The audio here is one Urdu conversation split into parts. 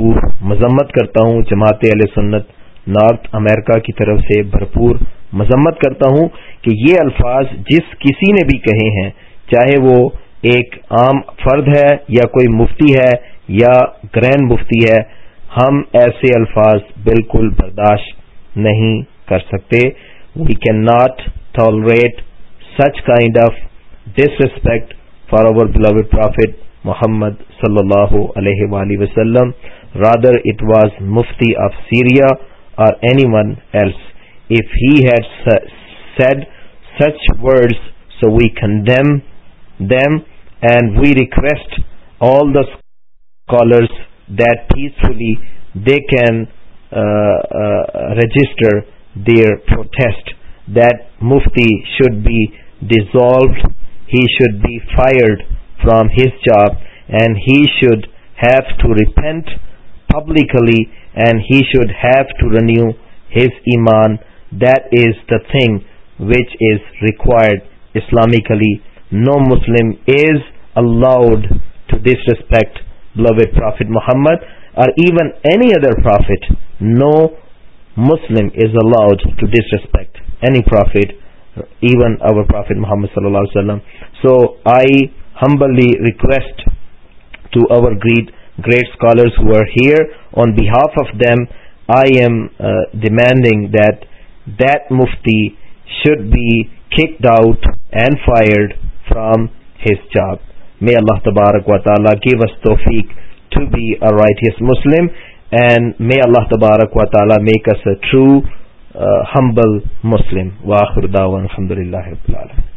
بھرپور مذمت کرتا ہوں جماعت علیہ سنت نارتھ امریکہ کی طرف سے بھرپور مذمت کرتا ہوں کہ یہ الفاظ جس کسی نے بھی کہے ہیں چاہے وہ ایک عام فرد ہے یا کوئی مفتی ہے یا گرین مفتی ہے ہم ایسے الفاظ بالکل برداشت نہیں کر سکتے we can not tolerate such kind of disrespect for our beloved prophet Muhammad صلی اللہ علیہ وآلہ وسلم Rather, it was Mufti of Syria or anyone else. If he had said such words, so we condemn them, and we request all the scholars that peacefully they can uh, uh, register their protest, that Mufti should be dissolved, he should be fired from his job, and he should have to repent publicly and he should have to renew his ایمان that is the thing which is required islamically no Muslim is allowed to disrespect love at prophet Muhammad or even any other prophet no Muslim is allowed to disrespect any prophet even our prophet Muhammad صلی اللہ علیہ وسلم so I humbly request to our great great scholars on behalf of them I am demanding that that Mufti should be kicked out and fired from his job may Allah تبارک و تعالیٰ کی وز توفیک to be a right Muslim and may Allah تبارک و تعالی میکس تھرو ہمبل مسلم واخردا الحمد اللہ اب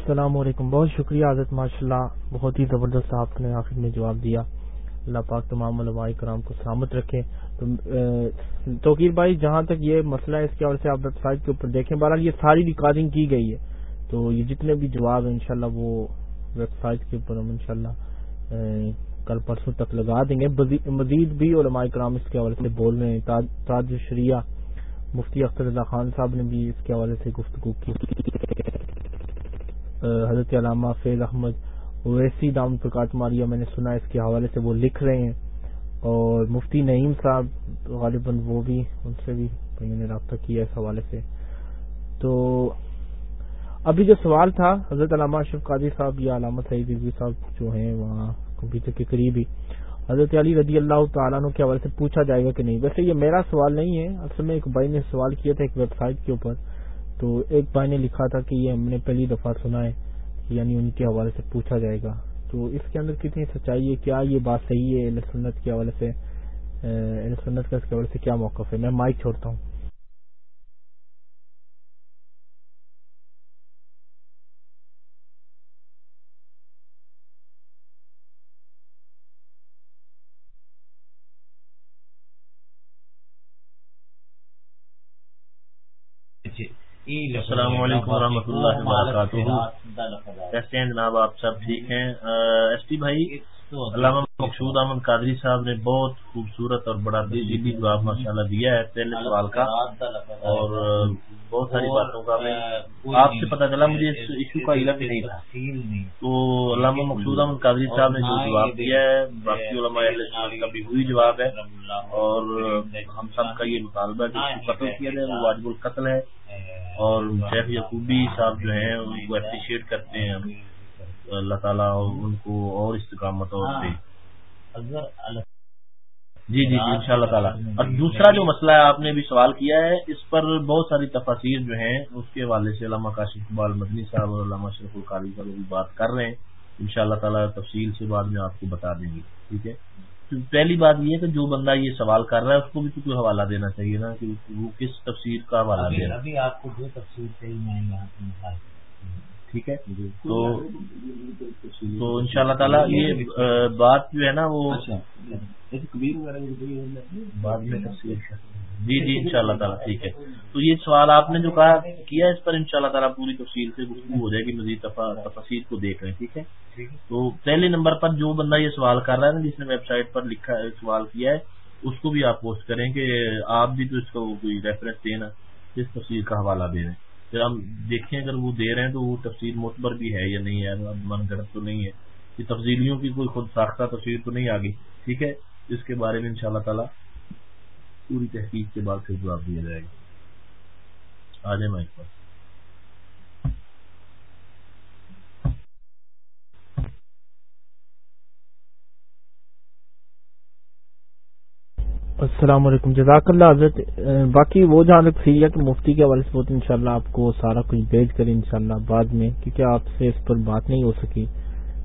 السلام علیکم بہت شکریہ حضرت ماشاء اللہ بہت ہی زبردست آپ نے آخر میں جواب دیا اللہ پاک تمام علماء کرام کو سلامت رکھے توقیر بھائی جہاں تک یہ مسئلہ ہے اس کے اور سے آپ ویب سائٹ کے اوپر دیکھیں بہرحال یہ ساری ریکارڈنگ کی گئی ہے تو یہ جتنے بھی جواب ہیں انشاءاللہ وہ ویب سائٹ کے اوپر ہم ان کل پرسوں تک لگا دیں گے مزید بھی علماء کرام اس کے حوالے سے بول رہے ہیں تاج شریعہ مفتی اختر اللہ خان صاحب نے بھی اس کے حوالے سے گفتگو کی حضرت علامہ فیض احمد اویسی دام پرکاش ماریا میں نے سنا اس کے حوالے سے وہ لکھ رہے ہیں اور مفتی نعیم صاحب غالباً وہ بھی ان سے بھی نے رابطہ کیا اس حوالے سے تو ابھی جو سوال تھا حضرت علامہ اشرف قادی صاحب یا علامہ سعید رضوی صاحب جو ہیں وہاں کمپیوٹر کے قریب ہی حضرت علی رضی اللہ تعالیٰ کے حوالے سے پوچھا جائے گا کہ نہیں ویسے یہ میرا سوال نہیں ہے اصل میں ایک بھائی نے سوال کیا تھا ایک ویب سائٹ کے اوپر تو ایک بھائی نے لکھا تھا کہ یہ ہم نے پہلی دفعہ سنا ہے یعنی ان کے حوالے سے پوچھا جائے گا تو اس کے اندر کتنی سچائی ہے کیا یہ بات صحیح ہے سنت کے حوالے سے سنت کا اس کے حوالے سے کیا موقف ہے میں مائک چھوڑتا ہوں السلام علیکم و رحمۃ اللہ وبرکاتہ کیسے ہیں جناب آپ سب ٹھیک ہیں ایس پی بھائی علامہ مقصود احمد قادری صاحب نے بہت خوبصورت اور بڑا دلی جواب ماشاء اللہ دیا ہے پہلے سوال کا اور بہت ساری باتوں کا میں آپ سے پتا چلا مجھے اس ایشو کا نہیں تھا تو علامہ مقصود احمد قادری صاحب نے جو جواب دیا ہے باقی اہل کا بھی ہوئی جواب ہے اور ہم سب کا یہ مطالبہ جو جائے وہ واجب القتل ہے اور شیخ یقوبی صاحب جو ہیں ان کو اپریشیٹ کرتے ہیں اللہ تعالیٰ ان کو اور استقامت ہاں. اور دے جی جی ان شاء اللہ تعالیٰ ہاں. اور دوسرا جو مسئلہ ہے آپ نے بھی سوال کیا ہے اس پر بہت ساری تفاصیر جو ہیں اس کے حوالے سے علامہ کاشف اقبال مدنی صاحب اور علامہ شرف القاری صاحب بھی بات کر رہے ہیں ان شاء اللہ تعالیٰ تفصیل سے بعد میں آپ کو بتا دیں گے ٹھیک ہے تو پہلی بات یہ ہے کہ جو بندہ یہ سوال کر رہا ہے اس کو بھی تو کوئی حوالہ دینا چاہیے نا کہ وہ کس تفسیر کا حوالہ دے رہا ہے ابھی آپ کو جو تفصیلات ٹھیک ہے تو تو ان شاء اللہ تعالیٰ یہ بات جو ہے نا وہ اچھا۔ میں جی جی ان شاء اللہ تعالیٰ ٹھیک ہے تو یہ سوال آپ نے جو کہا کیا اس پر ان شاء اللہ تعالیٰ پوری تفصیل سے گفتگو ہو جائے گی مزید تفصیل کو دیکھ رہے ہیں ٹھیک ہے تو پہلے نمبر پر جو بندہ یہ سوال کر رہا ہے نا جس نے ویب سائٹ پر لکھا ہے سوال کیا ہے اس کو بھی آپ پوسٹ کریں کہ آپ بھی تو اس کو کوئی ریفرنس دینا اس تفصیل کا حوالہ دے رہے ہیں پھر ہم دیکھیں اگر وہ دے رہے ہیں تو وہ تفصیل معتبر بھی ہے یا نہیں ہے من گڑت تو نہیں ہے یہ تفصیلیوں کی کوئی خود ساختہ تفصیل تو نہیں گئی ٹھیک ہے اس کے بارے میں ان شاء اللہ تعالی پوری تحقیق کے بعد پھر جواب دیا جائے گا آ جائیں مائک پاس السلام علیکم جزاک اللہ حضرت باقی وہ جہاں تک کہ مفتی کے حوالے سے بہت انشاءاللہ آپ کو سارا کچھ بھیج کر انشاءاللہ بعد میں کیونکہ آپ سے اس پر بات نہیں ہو سکی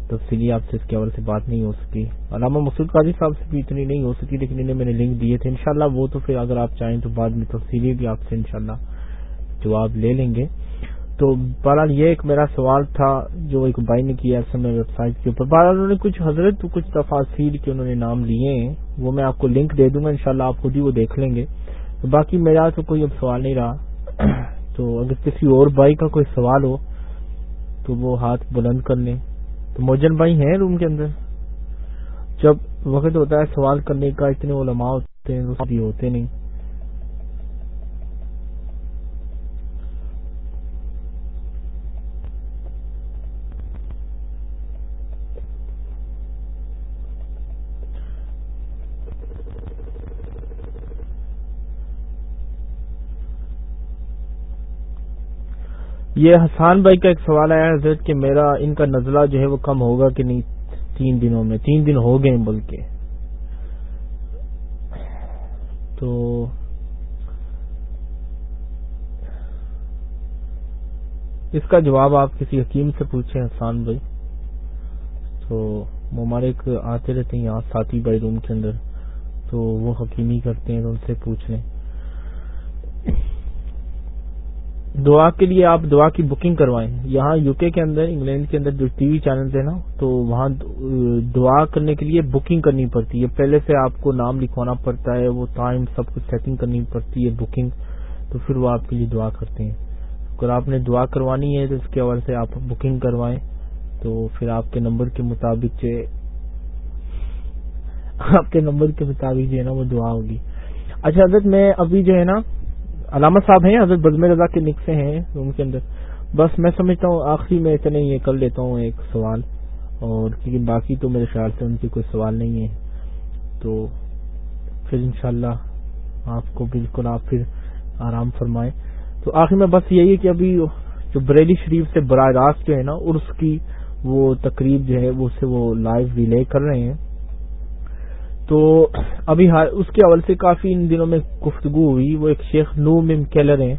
تفصیلی آپ سے اس کے حوالے سے بات نہیں ہو سکی علامہ مسود قاضی صاحب سے بھی اتنی نہیں ہو سکی لیکن انہیں میں نے لنک دیے تھے انشاءاللہ وہ تو پھر اگر آپ چاہیں تو بعد میں تفصیلی بھی آپ سے انشاءاللہ جواب لے لیں گے تو بہرحال یہ ایک میرا سوال تھا جو ایک بھائی نے کیا ایسے میں سائٹ کے اوپر بہرحال انہوں نے کچھ حضرت کچھ تفاصیل کے انہوں نے نام لیے ہیں وہ میں آپ کو لنک دے دوں گا انشاءاللہ شاء آپ خود ہی وہ دیکھ لیں گے باقی میرا تو کوئی اب سوال نہیں رہا تو اگر کسی اور بھائی کا کوئی سوال ہو تو وہ ہاتھ بلند کر لیں تو موجن بھائی ہیں روم کے اندر جب وقت ہوتا ہے سوال کرنے کا اتنے علماء وہ لمح ہوتے نہیں یہ حسان بھائی کا ایک سوال آیا کہ میرا ان کا نزلہ جو ہے وہ کم ہوگا کہ نہیں تین دنوں میں تین دن ہو گئے بلکہ تو اس کا جواب آپ کسی حکیم سے پوچھیں حسان بھائی تو ممالک آتے رہتے ہیں یہاں ساتھی بھائی روم کے اندر تو وہ حکیم ہی کرتے ہیں تو ان سے پوچھ لیں دعا کے لیے آپ دعا کی بکنگ کروائیں یہاں یو کے اندر انگلینڈ کے اندر جو ٹی وی چینلز ہے نا تو وہاں دعا کرنے کے لیے بکنگ کرنی پڑتی ہے پہلے سے آپ کو نام لکھوانا پڑتا ہے وہ ٹائم سب کچھ سیٹنگ کرنی پڑتی ہے بکنگ تو پھر وہ آپ کے لیے دعا کرتے ہیں اگر آپ نے دعا کروانی ہے تو اس کے حوالے سے آپ بکنگ کروائیں تو پھر آپ کے نمبر کے مطابق جو آپ کے نمبر کے مطابق جو ہے نا وہ دعا ہوگی اچھا حضرت میں ابھی جو ہے نا علامت صاحب ہیں حضرت بزم رضا نک سے ہیں روم کے اندر بس میں سمجھتا ہوں آخری میں اتنے یہ کر لیتا ہوں ایک سوال اور لیکن باقی تو میرے خیال سے ان کے کوئی سوال نہیں ہے تو پھر انشاءاللہ شاء آپ کو بالکل آپ پھر آرام فرمائیں تو آخر میں بس یہی ہے کہ ابھی جو بریلی شریف سے براہ راست جو ہے نا عرس کی وہ تقریب جو ہے وہ وہ لائیو ریلے کر رہے ہیں تو ابھی اس کے اول سے کافی ان دنوں میں گفتگو ہوئی وہ ایک شیخ نو مم کیلر ہیں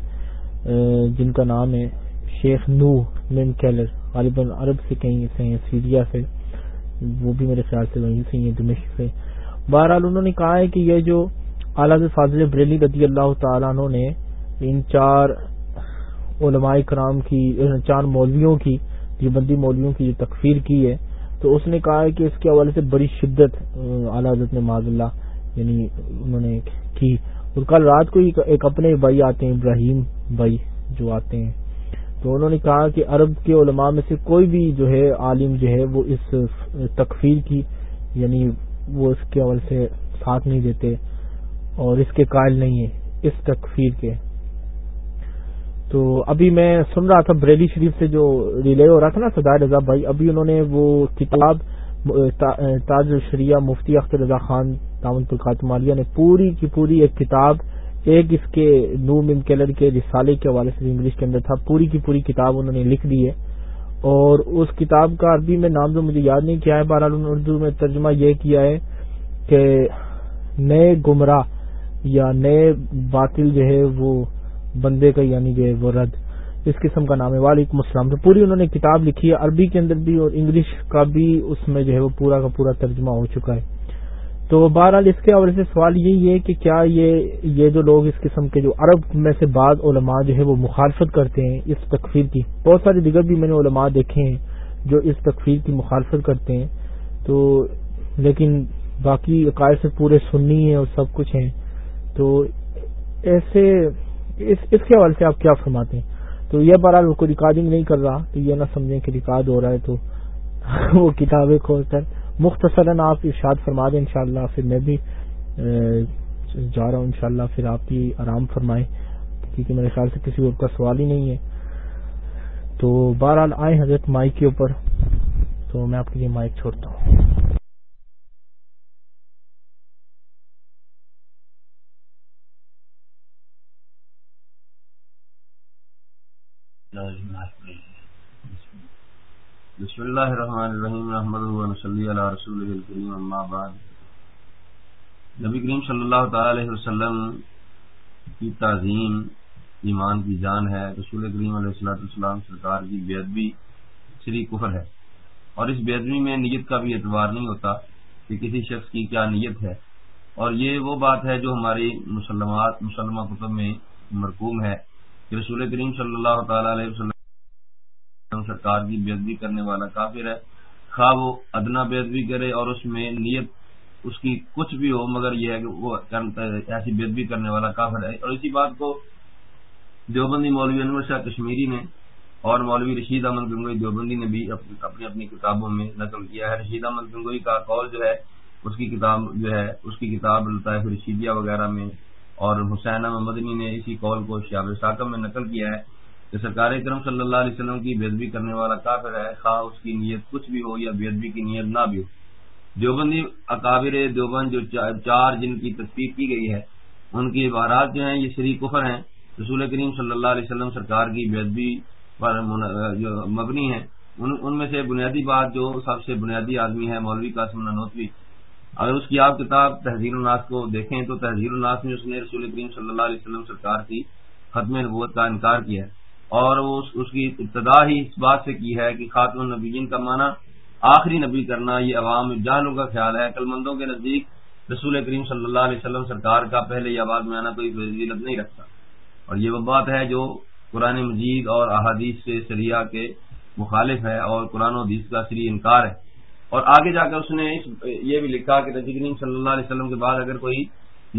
جن کا نام ہے شیخ نو مم کیلر غالباً عرب سے کہیں سے ہیں سیریا سے وہ بھی میرے خیال سے وہیں سے ہیں دمش سے بہرحال انہوں نے کہا ہے کہ یہ جو اعلیٰ فاضل بریلی رضی ردی اللہ تعالیٰ انہوں نے ان چار علماء کرام کی چار مولویوں کی جو بندی مولویوں کی جو تکفیر کی ہے تو اس نے کہا کہ اس کے حوالے سے بڑی شدت اعلی معذ اللہ یعنی انہوں نے کی اور کل رات کو ایک اپنے بھائی آتے ہیں ابراہیم بھائی جو آتے ہیں تو انہوں نے کہا کہ عرب کے علماء میں سے کوئی بھی جو ہے عالم جو ہے وہ اس تکفیر کی یعنی وہ اس کے حوالے سے ساتھ نہیں دیتے اور اس کے قائل نہیں ہے اس تکفیر کے تو ابھی میں سن رہا تھا بریلی شریف سے جو ریلے ہو رہا تھا نا سدار رضا بھائی ابھی انہوں نے وہ کتاب تاج الشریعہ مفتی اختر رضا خان تاون پلخاتمالیہ نے پوری کی پوری ایک کتاب ایک اس کے نو ممکلر کیلر کے رسالے کے حوالے سے انگلش کے اندر تھا پوری کی پوری کتاب انہوں نے لکھ دی ہے اور اس کتاب کا عربی میں نام تو مجھے یاد نہیں کیا ہے بہرحال اردو میں ترجمہ یہ کیا ہے کہ نئے گمراہ یا نئے باطل جو ہے وہ بندے کا یعنی جو وہ رد اس قسم کا نام ہے وعلیکم السلام تو پوری انہوں نے کتاب لکھی ہے عربی کے اندر بھی اور انگلش کا بھی اس میں جو ہے وہ پورا کا پورا ترجمہ ہو چکا ہے تو بہرحال اس کے حوالے سے سوال یہی ہے کہ کیا یہ یہ جو لوگ اس قسم کے جو عرب میں سے بعض علماء جو ہے وہ مخالفت کرتے ہیں اس تکفیر کی بہت سارے دیگر بھی میں نے علماء دیکھے ہیں جو اس تکفیر کی مخالفت کرتے ہیں تو لیکن باقی عقائد سے پورے سنی ہیں اور سب کچھ ہیں تو ایسے اس اس کے حوالے سے آپ کیا فرماتے ہیں تو یہ بہرحال کوئی ریکارڈنگ نہیں کر رہا تو یہ نہ سمجھیں کہ ریکارڈ ہو رہا ہے تو وہ کتابیں کھول کر مختصرا آپ ارشاد فرما دیں انشاءاللہ پھر میں بھی جا رہا ہوں انشاءاللہ پھر آپ بھی آرام فرمائیں کیونکہ میرے خیال سے کسی اور کا سوال ہی نہیں ہے تو بہرحال آئے حضرت مائک کے اوپر تو میں آپ کے لیے مائک چھوڑتا ہوں بسم اللہ الرحمن الرحیم احمد اللہ علیہ رسول کریم اما بعد نبی کریم صلی اللہ تعالی علیہ وسلم کی تعظیم ایمان کی جان ہے رسول کریم علیہ السلاۃ السلام سرکار کی بے ادبی سری کفر ہے اور اس بے ادبی میں نیت کا بھی اعتبار نہیں ہوتا کہ کسی شخص کی کیا نیت ہے اور یہ وہ بات ہے جو ہماری مسلمات مسلمہ کتب میں مرکوم ہے کہ رسول کریم صلی اللہ تعالی علیہ وسلم سرکار کی بےعدبی کرنے والا کافر ہے خواہ وہ ادنا بےعدبی کرے اور اس میں نیت اس کی کچھ بھی ہو مگر یہ ہے کہ وہ ایسی بےعدبی کرنے والا کافر ہے اور اسی بات کو دیوبندی مولوی انور شاہ کشمیری نے اور مولوی رشید احمد گنگوئی دیوبندی نے بھی اپنی اپنی کتابوں میں نقل کیا ہے رشید احمد گنگوئی کا قول جو ہے اس کی کتاب جو ہے اس کی کتاب لطائف رشیدیہ رشیدیا وغیرہ میں اور حسین مدنی نے اسی قول کو شیاب ساکم میں نقل کیا ہے کہ سرکار کرم صلی اللہ علیہ وسلم کی بےدبی کرنے والا کافر ہے خواہ اس کی نیت کچھ بھی ہو یا بےدبی کی نیت نہ بھی ہو دیوبندی اکابر دیوبند جو چار جن کی تصدیق کی گئی ہے ان کی عبارات جو ہیں یہ سری کفر ہیں رسول کریم صلی اللہ علیہ وسلم سرکار کی بےدبی پر مبنی ہے ان میں سے بنیادی بات جو سب سے بنیادی آدمی ہے مولوی قاسم نوتوی اگر اس کی آپ کتاب تحزیر الناس کو دیکھیں تو تحزیر الناس میں اس نے رسول کریم صلی اللہ علیہ وسلم سرکار کی ختم نبوت کا انکار کیا ہے اور وہ اس کی ابتدا ہی اس بات سے کی ہے کہ خاتم النبی کا معنی آخری نبی کرنا یہ عوام جہلوں کا خیال ہے کلمندوں کے نزدیک رسول کریم صلی اللہ علیہ وسلم سرکار کا پہلے یہ آباد میں آنا کوئی فضیلت نہیں رکھتا اور یہ وہ بات ہے جو قرآن مجید اور احادیث سے سریہ کے مخالف ہے اور قرآن و حدیث کا سری انکار ہے اور آگے جا کر اس نے اس یہ بھی لکھا کہ نبی کریم صلی اللہ علیہ وسلم کے بعد اگر کوئی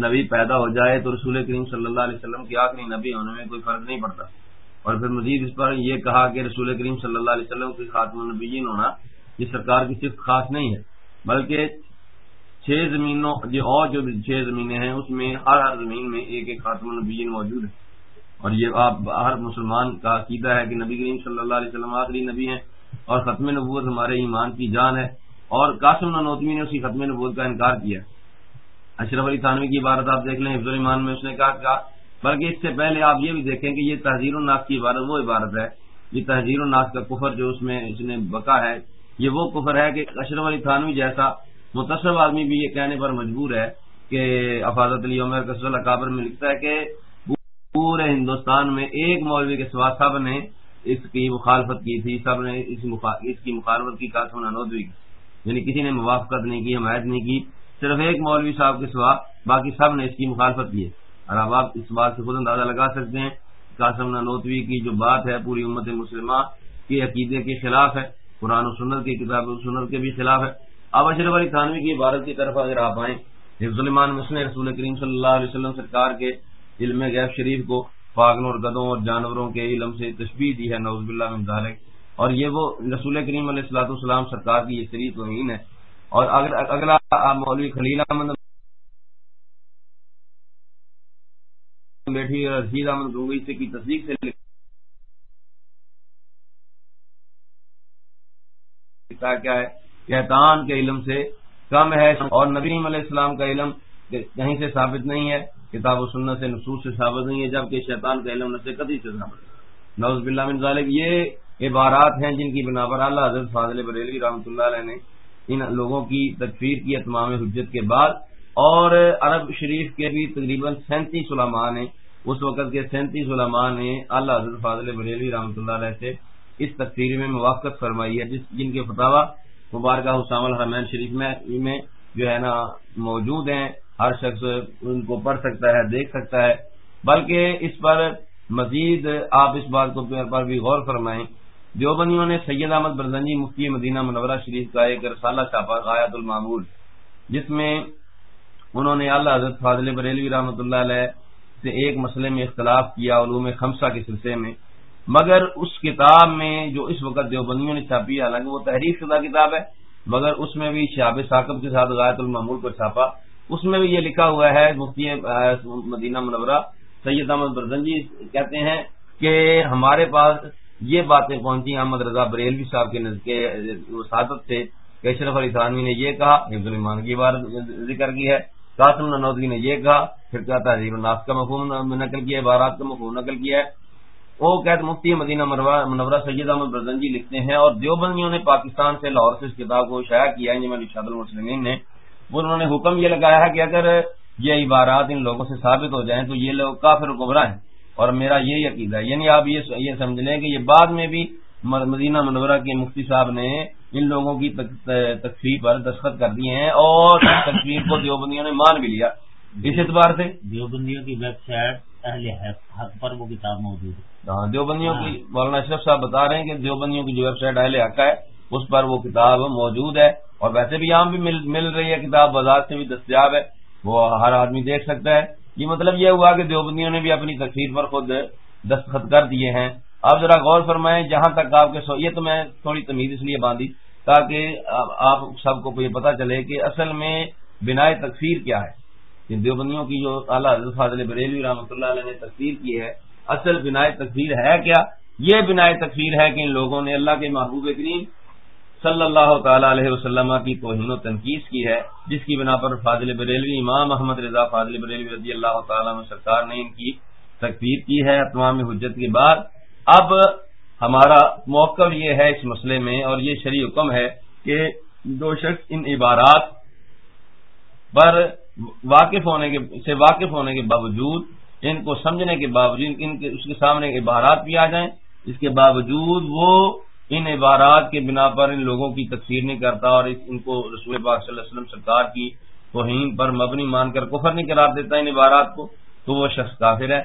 نبی پیدا ہو جائے تو رسول کریم صلی اللہ علیہ وسلم کے آخری نبی ہونے میں کوئی فرق نہیں پڑتا اور پھر مزید اس پر یہ کہا کہ رسول کریم صلی اللہ علیہ وسلم کی خاتم النبیین ہونا یہ سرکار کی صرف خاص نہیں ہے بلکہ چھ زمینوں یہ اور جو چھ زمینیں ہیں اس میں ہر ہر زمین میں ایک ایک خاتم النبیین موجود ہے اور یہ آپ ہر مسلمان کا عقیدہ ہے کہ نبی کریم صلی اللہ علیہ وسلم آخری نبی ہیں اور ختم نبوت ہمارے ایمان کی جان ہے اور قاسم نوتمی نے اسی ختم نبوت کا انکار کیا اشرف علی تھانوی کی عبارت آپ دیکھ لیں حفظ المان میں اس نے کہا بلکہ اس سے پہلے آپ یہ بھی دیکھیں کہ یہ تحزیر الناس کی عبارت وہ عبارت ہے یہ تحزیر الناس کا کفر جو اس میں اس نے بکا ہے یہ وہ کفر ہے کہ اشرف علی تھانوی جیسا متصر آدمی بھی یہ کہنے پر مجبور ہے کہ افاظت علی عمر قصر اکابر میں لکھتا ہے کہ پورے ہندوستان میں ایک مولوی کے نے اس کی مخالفت کی تھی سب نے اس اس کی مخالفت کی قاسم کی یعنی کسی نے موافقت نہیں کی حمایت نہیں کی صرف ایک مولوی صاحب کے سوا باقی سب نے اس کی مخالفت کی ہے اور اب آپ اس بات سے خود اندازہ لگا سکتے ہیں قاسم نوتوی کی جو بات ہے پوری امت مسلمہ کے عقیدے کے خلاف ہے قرآن و سنت کی کتاب و سنت کے بھی خلاف ہے اب اشرف علی خانوی کی عبارت کی طرف اگر آپ آئیں حفظ المان مسلم رسول کریم صلی اللہ علیہ وسلم سرکار کے علم غیب شریف کو پاگلوں اور گدوں اور جانوروں کے علم سے تشبیح دی ہے نوزہ اور یہ وہ رسول کریم علیہ سرکار کی یہ شریف توہین ہے اور اگر مولوی خلیل احمد بیٹھی رشید احمد گوگئی کی تصدیق سے کیا ہے علم سے کم ہے اور نبی علیہ السلام کا علم کہیں سے ثابت نہیں ہے کتاب و سنت سے نصوص سے ثابت نہیں ہے جبکہ شیطان علم سے سے قدی ثابت نوز بلّہ ظالب یہ عبارات ہیں جن کی بنا پر اللہ حضرت فاضل بریلوی رحمۃ اللہ علیہ نے ان لوگوں کی تکفیر کی اتمام حجت کے بعد اور عرب شریف کے بھی تقریباً سینتیس علماء نے اس وقت کے سینتیس علماء نے اللہ حضرت فاضل بریلی رحمۃ اللہ علیہ سے اس تقریر میں مواقع فرمائی ہے جس جن کے فتح مبارکہ حسام الحرمین شریف میں جو ہے نا موجود ہیں ہر شخص ان کو پڑھ سکتا ہے دیکھ سکتا ہے بلکہ اس پر مزید آپ اس بات کو پر بھی غور فرمائیں دیوبندیوں نے سید احمد برزنجی مفتی مدینہ منورہ شریف کا ایک رسالہ چھاپا غایت المعمول جس میں انہوں نے اللہ حضرت فاضل بریلوی رحمۃ اللہ علیہ سے ایک مسئلے میں اختلاف کیا علوم خمسہ کے سلسلے میں مگر اس کتاب میں جو اس وقت دیوبندیوں نے چھاپی حالانکہ وہ تحریر شدہ کتاب ہے مگر اس میں بھی شہاب ثاقب کے ساتھ غایت المعمول کو چھاپا اس میں بھی یہ لکھا ہوا ہے مفتی مدینہ منورہ سید احمد برزنجی کہتے ہیں کہ ہمارے پاس یہ باتیں پہنچی احمد رضا بریلوی صاحب کے نزدت سے علی ثانوی نے یہ کہا المان کی بار ذکر کی ہے قاسم ننوگی نے یہ کہا پھر کیا تہذیب الناس کا مفہوم نقل کیا ہے بارات کا مفہوم نقل کیا ہے وہ قید مفتی مدینہ منورہ سید احمد برزنجی لکھتے ہیں اور دیوبندیوں نے پاکستان سے لاہور سے اس کتاب کو شائع کیا ہے جن میں شادر نے وہ انہوں نے حکم یہ لگایا ہے کہ اگر یہ عبارات ان لوگوں سے ثابت ہو جائیں تو یہ لوگ کافی ہیں اور میرا یہ عقیدہ ہے یعنی آپ یہ یہ سمجھ لیں کہ یہ بعد میں بھی مدینہ منورہ کے مفتی صاحب نے ان لوگوں کی تقریب پر دستخط کر دیے ہیں اور تقریب کو دیوبندیوں نے مان بھی لیا اس اعتبار سے دیوبندیوں کی ویب سائٹ اہل حق پر وہ کتاب موجود ہے ہاں، دیوبندیوں کی مولانا اشرف صاحب بتا رہے ہیں کہ دیوبندیوں کی جو ویب سائٹ اہل حق ہے اس پر وہ کتاب موجود ہے اور ویسے بھی عام بھی مل رہی ہے کتاب بازار سے بھی دستیاب ہے وہ ہر آدمی دیکھ سکتا ہے یہ مطلب یہ ہوا کہ دیوبندیوں نے بھی اپنی تقریر پر خود دستخط کر دیے ہیں آپ ذرا غور فرمائیں جہاں تک آپ کے سو... یہ تو میں تھوڑی تمیز اس لیے باندھی تاکہ آپ سب کو یہ پتا چلے کہ اصل میں بنا تقسیر کیا ہے دیوبندیوں کی جو اعلیٰ حضرت فاضل بریلی رحمۃ اللہ علیہ نے تقسیر کی ہے اصل بنا تقسیر ہے کیا یہ بنا تقسیر ہے کہ ان لوگوں نے اللہ کے محبوب کریم صلی اللہ تعالی علیہ وسلم کی توہین و تنقید کی ہے جس کی بنا پر فاضل بریلوی امام محمد رضا فاضل بریلوی رضی اللہ تعالیٰ سرکار نے ان کی تقریب کی ہے تمام حجت کے بعد اب ہمارا موقف یہ ہے اس مسئلے میں اور یہ شرعی حکم ہے کہ دو شخص ان عبارات پر واقف ہونے کے سے واقف ہونے کے باوجود ان کو سمجھنے کے باوجود ان کے اس کے سامنے عبارات بھی آ جائیں اس کے باوجود وہ ان عبارات کے بنا پر ان لوگوں کی تقسیم نہیں کرتا اور ان کو رسول پاک صلی اللہ علیہ وسلم سرکار کی توہین پر مبنی مان کر کفر نہیں قرار دیتا ان عبارات کو تو وہ شخص کافر ہے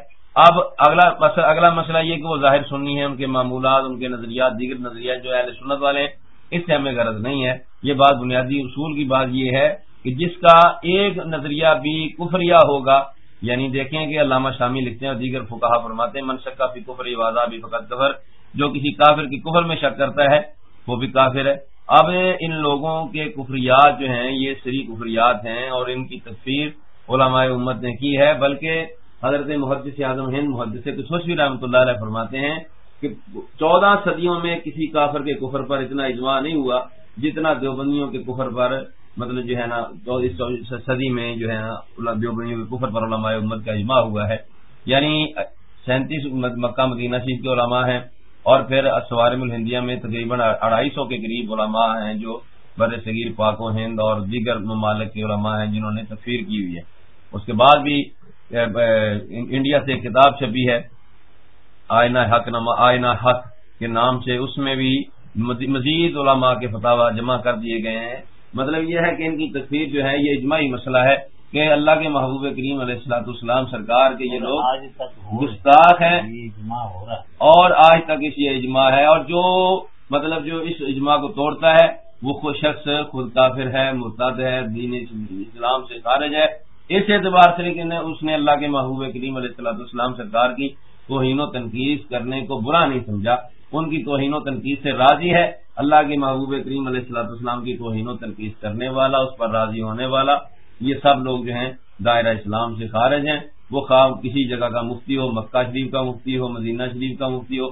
اب اگلا اگلا مسئلہ یہ کہ وہ ظاہر سننی ہے ان کے معمولات ان کے نظریات دیگر نظریات جو اہل سنت والے ہیں اس سے ہمیں غرض نہیں ہے یہ بات بنیادی اصول کی بات یہ ہے کہ جس کا ایک نظریہ بھی کفریا ہوگا یعنی دیکھیں کہ علامہ شامی لکھتے ہیں اور دیگر فکاہ فرماتے ہیں منشق کا کفری واضح بھی فقط کفر جو کسی کافر کے کفر میں شک کرتا ہے وہ بھی کافر ہے اب ان لوگوں کے کفریات جو ہیں یہ سری کفریات ہیں اور ان کی تصویر علماء امت نے کی ہے بلکہ حضرت محدث اعظم ہند محدث کشوشی رحمۃ اللہ علیہ فرماتے ہیں کہ چودہ صدیوں میں کسی کافر کے کفر پر اتنا اجماع نہیں ہوا جتنا دیوبندیوں کے کفر پر مطلب جو ہے نا صدی میں جو ہے نا دیوبندیوں کے کفر پر علماء امت کا اجماع ہوا ہے یعنی سینتیس مکہ مدینہ شیخ کے علماء ہیں اور پھر اسوارم الہندیہ میں تقریباً اڑائی سو کے قریب علماء ہیں جو بر صغیر پاک و ہند اور دیگر ممالک کے علماء ہیں جنہوں نے تصویر کی ہوئی ہے اس کے بعد بھی انڈیا سے ایک کتاب چھپی ہے آئینہ حق نما آئینہ حق کے نام سے اس میں بھی مزید علماء کے فتح جمع کر دیے گئے ہیں مطلب یہ ہے کہ ان کی تصویر جو ہے یہ اجماعی مسئلہ ہے کہ اللہ کے محبوب کریم علیہ السلاۃ السلام سرکار کے یہ لوگ گستاخ ہیں اور آج تک اس یہ اجماع ہے اور جو مطلب جو اس اجماع کو توڑتا ہے وہ خود شخص خود کافر ہے مرتد ہے دین اسلام سے خارج ہے اس اعتبار سے لیکن اس نے اللہ کے محبوب کریم علیہ السلاۃ السلام سرکار کی توہین و تنقید کرنے کو برا نہیں سمجھا ان کی توہین و تنقید سے راضی ہے اللہ کے محبوب کریم علیہ السلاۃ السلام کی توہین و تنقید کرنے والا اس پر راضی ہونے والا یہ سب لوگ جو ہیں دائرہ اسلام سے خارج ہیں وہ خواب کسی جگہ کا مفتی ہو مکہ شریف کا مفتی ہو مدینہ شریف کا مفتی ہو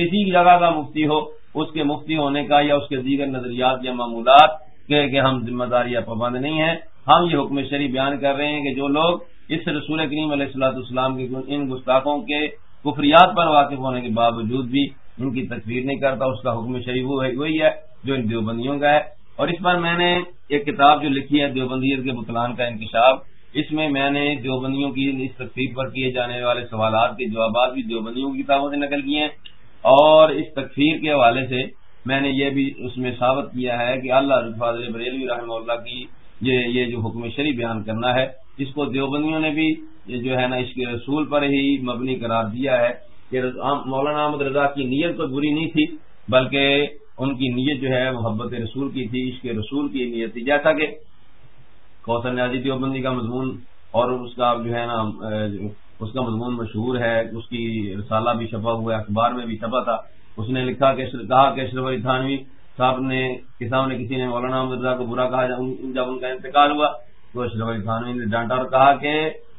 کسی جگہ کا مفتی ہو اس کے مفتی ہونے کا یا اس کے دیگر نظریات یا معمولات کہ ہم ذمہ داری یا پابند نہیں ہیں ہم یہ حکم شریف بیان کر رہے ہیں کہ جو لوگ اس رسول کریم علیہ السلاۃ السلام کے ان گستاخوں کے کفریات پر واقف ہونے کے باوجود بھی ان کی تصویر نہیں کرتا اس کا حکم شریف وہی ہے جو ان دیوبندیوں کا ہے اور اس بار میں نے ایک کتاب جو لکھی ہے دیوبندیت کے بطلان کا انکشاف اس میں میں نے دیوبندیوں کی اس تقسیم پر کیے جانے والے سوالات کے جوابات بھی دیوبندیوں کی کتابوں سے نقل کیے ہیں اور اس تقسیم کے حوالے سے میں نے یہ بھی اس میں ثابت کیا ہے کہ اللہ فاضل بریلوی رحمہ اللہ کی یہ جو حکم شری بیان کرنا ہے اس کو دیوبندیوں نے بھی جو ہے نا اس کے رسول پر ہی مبنی قرار دیا ہے کہ مولانا احمد رضا کی نیت تو بری نہیں تھی بلکہ ان کی نیت جو ہے محبت رسول کی تھی عشق رسول کی نیت تھی جیسا کہ کوثر نیازی دیوبندی بندی کا مضمون اور اس اس کا کا جو ہے نا مضمون مشہور ہے اس کی رسالہ بھی چھپا ہوا ہے اخبار میں بھی چھپا تھا اس نے لکھا کہ کہا کہ اشرف علی تھانوی صاحب نے کسان نے کسی نے مولانا احمد رضا کو برا کہا جب ان کا انتقال ہوا تو اشرف علی تھانوی نے ڈانٹا اور کہا کہ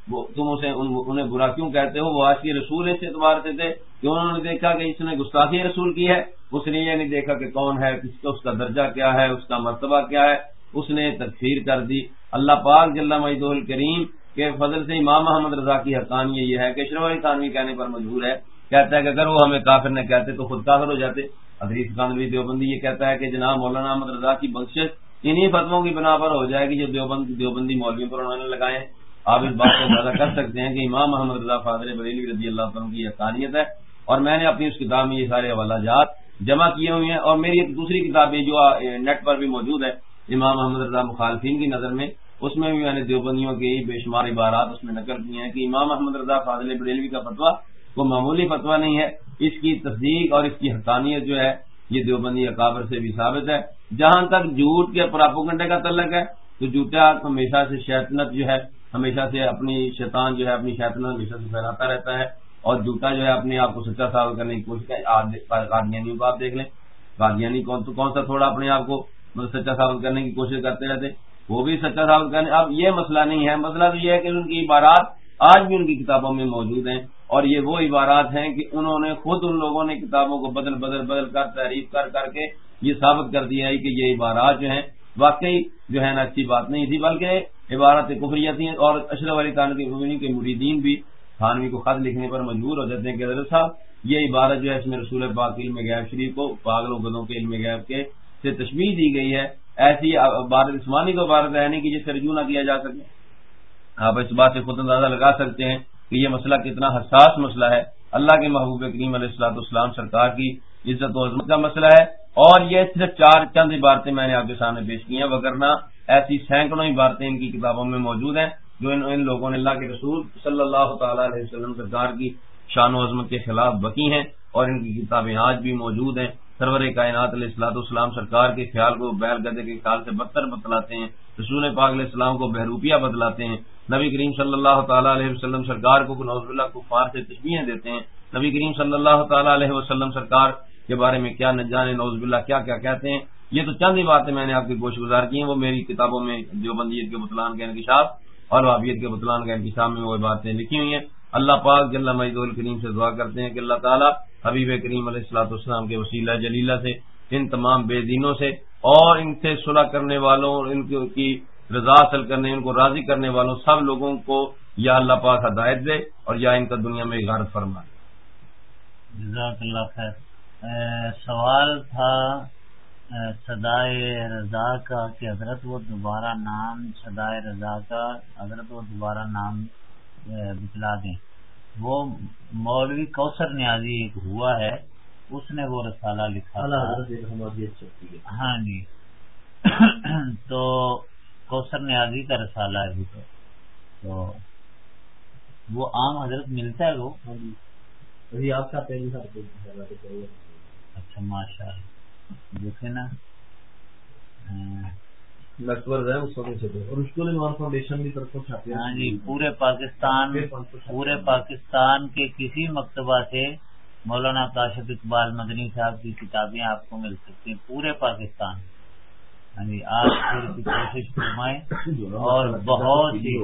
تم اسے انہیں برا کیوں کہتے ہو وہ آج کی رسول اس اعتبار سے تھے کہ انہوں نے دیکھا کہ اس نے گستاخی رسول کی ہے اس نے یہ نہیں دیکھا کہ کون ہے کس کا اس کا درجہ کیا ہے اس کا مرتبہ کیا ہے اس نے تکفیر کر دی اللہ پاک جل مجد الکریم کے فضل سے امام محمد رضا کی حقانیہ یہ ہے کہ شروع خانوی کہنے پر مجبور ہے کہتا ہے کہ اگر وہ ہمیں کافر نہ کہتے تو خود کافر ہو جاتے حدیث خانوی دیوبندی یہ کہتا ہے کہ جناب مولانا احمد رضا کی بخش انہیں فتموں کی بنا پر ہو جائے گی جو دیوبند دیوبندی مولوی پر انہوں نے لگائے ہیں آپ اس بات کو زیادہ کر سکتے ہیں کہ امام محمد اللہ فاضل بریلی رضی اللہ عنہ کی حقانیت ہے اور میں نے اپنی اس کتاب میں یہ سارے حوالہ جات جمع کیے ہوئے ہیں اور میری ایک دوسری کتاب ہے جو نیٹ پر بھی موجود ہے امام محمد رضا مخالفین کی نظر میں اس میں بھی میں نے دیوبندیوں کی بے شمار عبارات اس میں نقل کی ہیں کہ امام محمد رضا فاضل بریلوی کا فتویٰ وہ معمولی فتویٰ نہیں ہے اس کی تصدیق اور اس کی حقانیت جو ہے یہ دیوبندی اکابر سے بھی ثابت ہے جہاں تک جھوٹ کے پراپو کا تعلق ہے تو جوتا ہمیشہ سے شیطنت جو ہے ہمیشہ سے اپنی شیطان جو ہے اپنی شیتن ہمیشہ سے پھیلاتا رہتا ہے اور جوتا جو ہے اپنے آپ کو سچا ثابت کرنے کی کوشش قادیانی کو آپ دیکھ لیں قادیانی کون تو کون سا تھوڑا اپنے آپ کو مطلب سچا ثابت کرنے کی کوشش کرتے رہتے وہ بھی سچا ثابت کرنے اب یہ مسئلہ نہیں ہے مسئلہ تو یہ ہے کہ ان کی عبارات آج بھی ان کی کتابوں میں موجود ہیں اور یہ وہ عبارات ہیں کہ انہوں نے خود ان لوگوں نے کتابوں کو بدل بدل بدل کر تعریف کر کر کے یہ ثابت کر دیا ہے کہ یہ عبارات جو ہیں واقعی جو ہے نا اچھی بات نہیں تھی بلکہ عبارت کفریتی اور اشرف علی طان کے مریدین بھی خانوی کو خط لکھنے پر مجبور ہو جاتے صاحب یہ عبارت جو ہے اس میں رسول پاک علم غیب شریف کو پاگل و گدوں کے علم غیب کے سے تشویش دی گئی ہے ایسی عبارت اسمانی کو عبارت رہنے کی جسے رجوع نہ کیا جا سکے آپ اس بات سے خود اندازہ لگا سکتے ہیں کہ یہ مسئلہ کتنا حساس مسئلہ ہے اللہ کے محبوب کریم علیہ السلاط اسلام سرکار کی عزت و عظمت کا مسئلہ ہے اور یہ صرف چار چند عبارتیں میں نے آپ کے سامنے پیش کی ہیں وگرنا ایسی سینکڑوں عبارتیں ان کی کتابوں میں موجود ہیں جو ان ان لوگوں نے اللہ کے رسول صلی اللہ تعالیٰ علیہ وسلم سرکار کی شان و عظمت کے خلاف بکی ہیں اور ان کی کتابیں آج بھی موجود ہیں سرور کائنات علیہ السلاۃ وسلام سرکار کے خیال کو بیل گدے کے خیال سے بدتر بتلاتے ہیں رسول پاک علیہ السلام کو بہروپیہ بتلاتے ہیں نبی کریم صلی اللہ تعالیٰ علیہ وسلم سرکار کو نوز اللہ فار سے تشبیہ دیتے ہیں نبی کریم صلی اللہ تعالیٰ علیہ وسلم سرکار کے بارے میں کیا نہ جانے نوز باللہ کیا کیا کہتے ہیں یہ تو چند ہی باتیں میں نے آپ کی گوشت گزار کی ہیں وہ میری کتابوں میں جو بندیت کے بطلان کا انکشاف اور وابیت کے بطلان کا انکشاف میں وہ باتیں لکھی ہوئی ہیں اللہ پاک مجید الکریم سے دعا کرتے ہیں کہ اللہ تعالیٰ حبیب کریم علیہ السلاۃ السلام کے وسیلہ جلیلہ سے ان تمام بے دینوں سے اور ان سے صلاح کرنے والوں اور ان کی رضا حاصل کرنے ان کو راضی کرنے والوں سب لوگوں کو یا اللہ پاک ہدایت دے اور یا ان کا دنیا میں غارت فرمائے جزاک اللہ خیر سوال تھا سدائے رضا کا کہ حضرت وہ دوبارہ نام سدائے رضا کا حضرت وہ دوبارہ نام بتلا دیں وہ مولوی کوثر نیازی ایک ہوا ہے اس نے وہ رسالہ لکھا ہاں جی تو کوثر نیازی کا رسالہ ہے تو وہ عام حضرت ملتا ہے وہ ہاں جی۔ آپ کا پہلی اچھا ماشاء اللہ دیکھے نا فاؤنڈیشن کی طرف ہاں جی پورے پاکستان پورے پاکستان کے کسی مکتبہ سے مولانا کاشف اقبال مدنی صاحب کی کتابیں آپ کو مل سکتی ہیں پورے پاکستان ہاں جی آپ کی کوشش فرمائیں اور بہت سی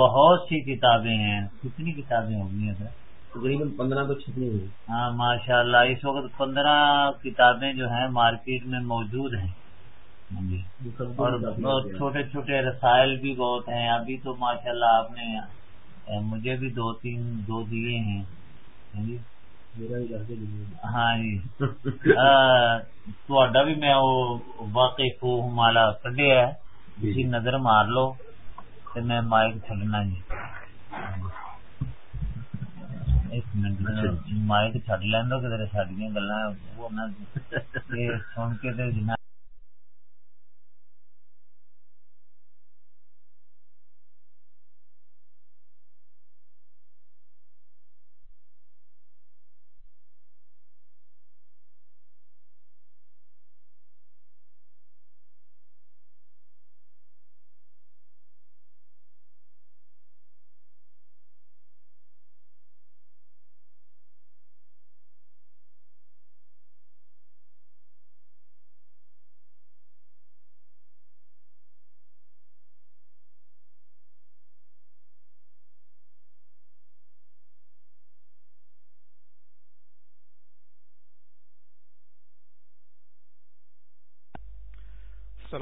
بہت سی کتابیں ہیں کتنی کتابیں ہوگی ہیں سر تقریباً پندرہ تو چھپی ہوئی ہاں ماشاء اللہ اس وقت پندرہ کتابیں جو ہیں مارکیٹ میں موجود ہیں ہاں جی۔ اور چھوٹے چھوٹے رسائل بھی بہت ہیں ابھی تو ماشاء اللہ آپ نے مجھے بھی دو تین دو دیے ہیں ہاں جی تھوڑا ہاں جی۔ بھی میں جی۔ نظر مار لو میں مائک جی منٹ میں مائیک لینا گلا سن کے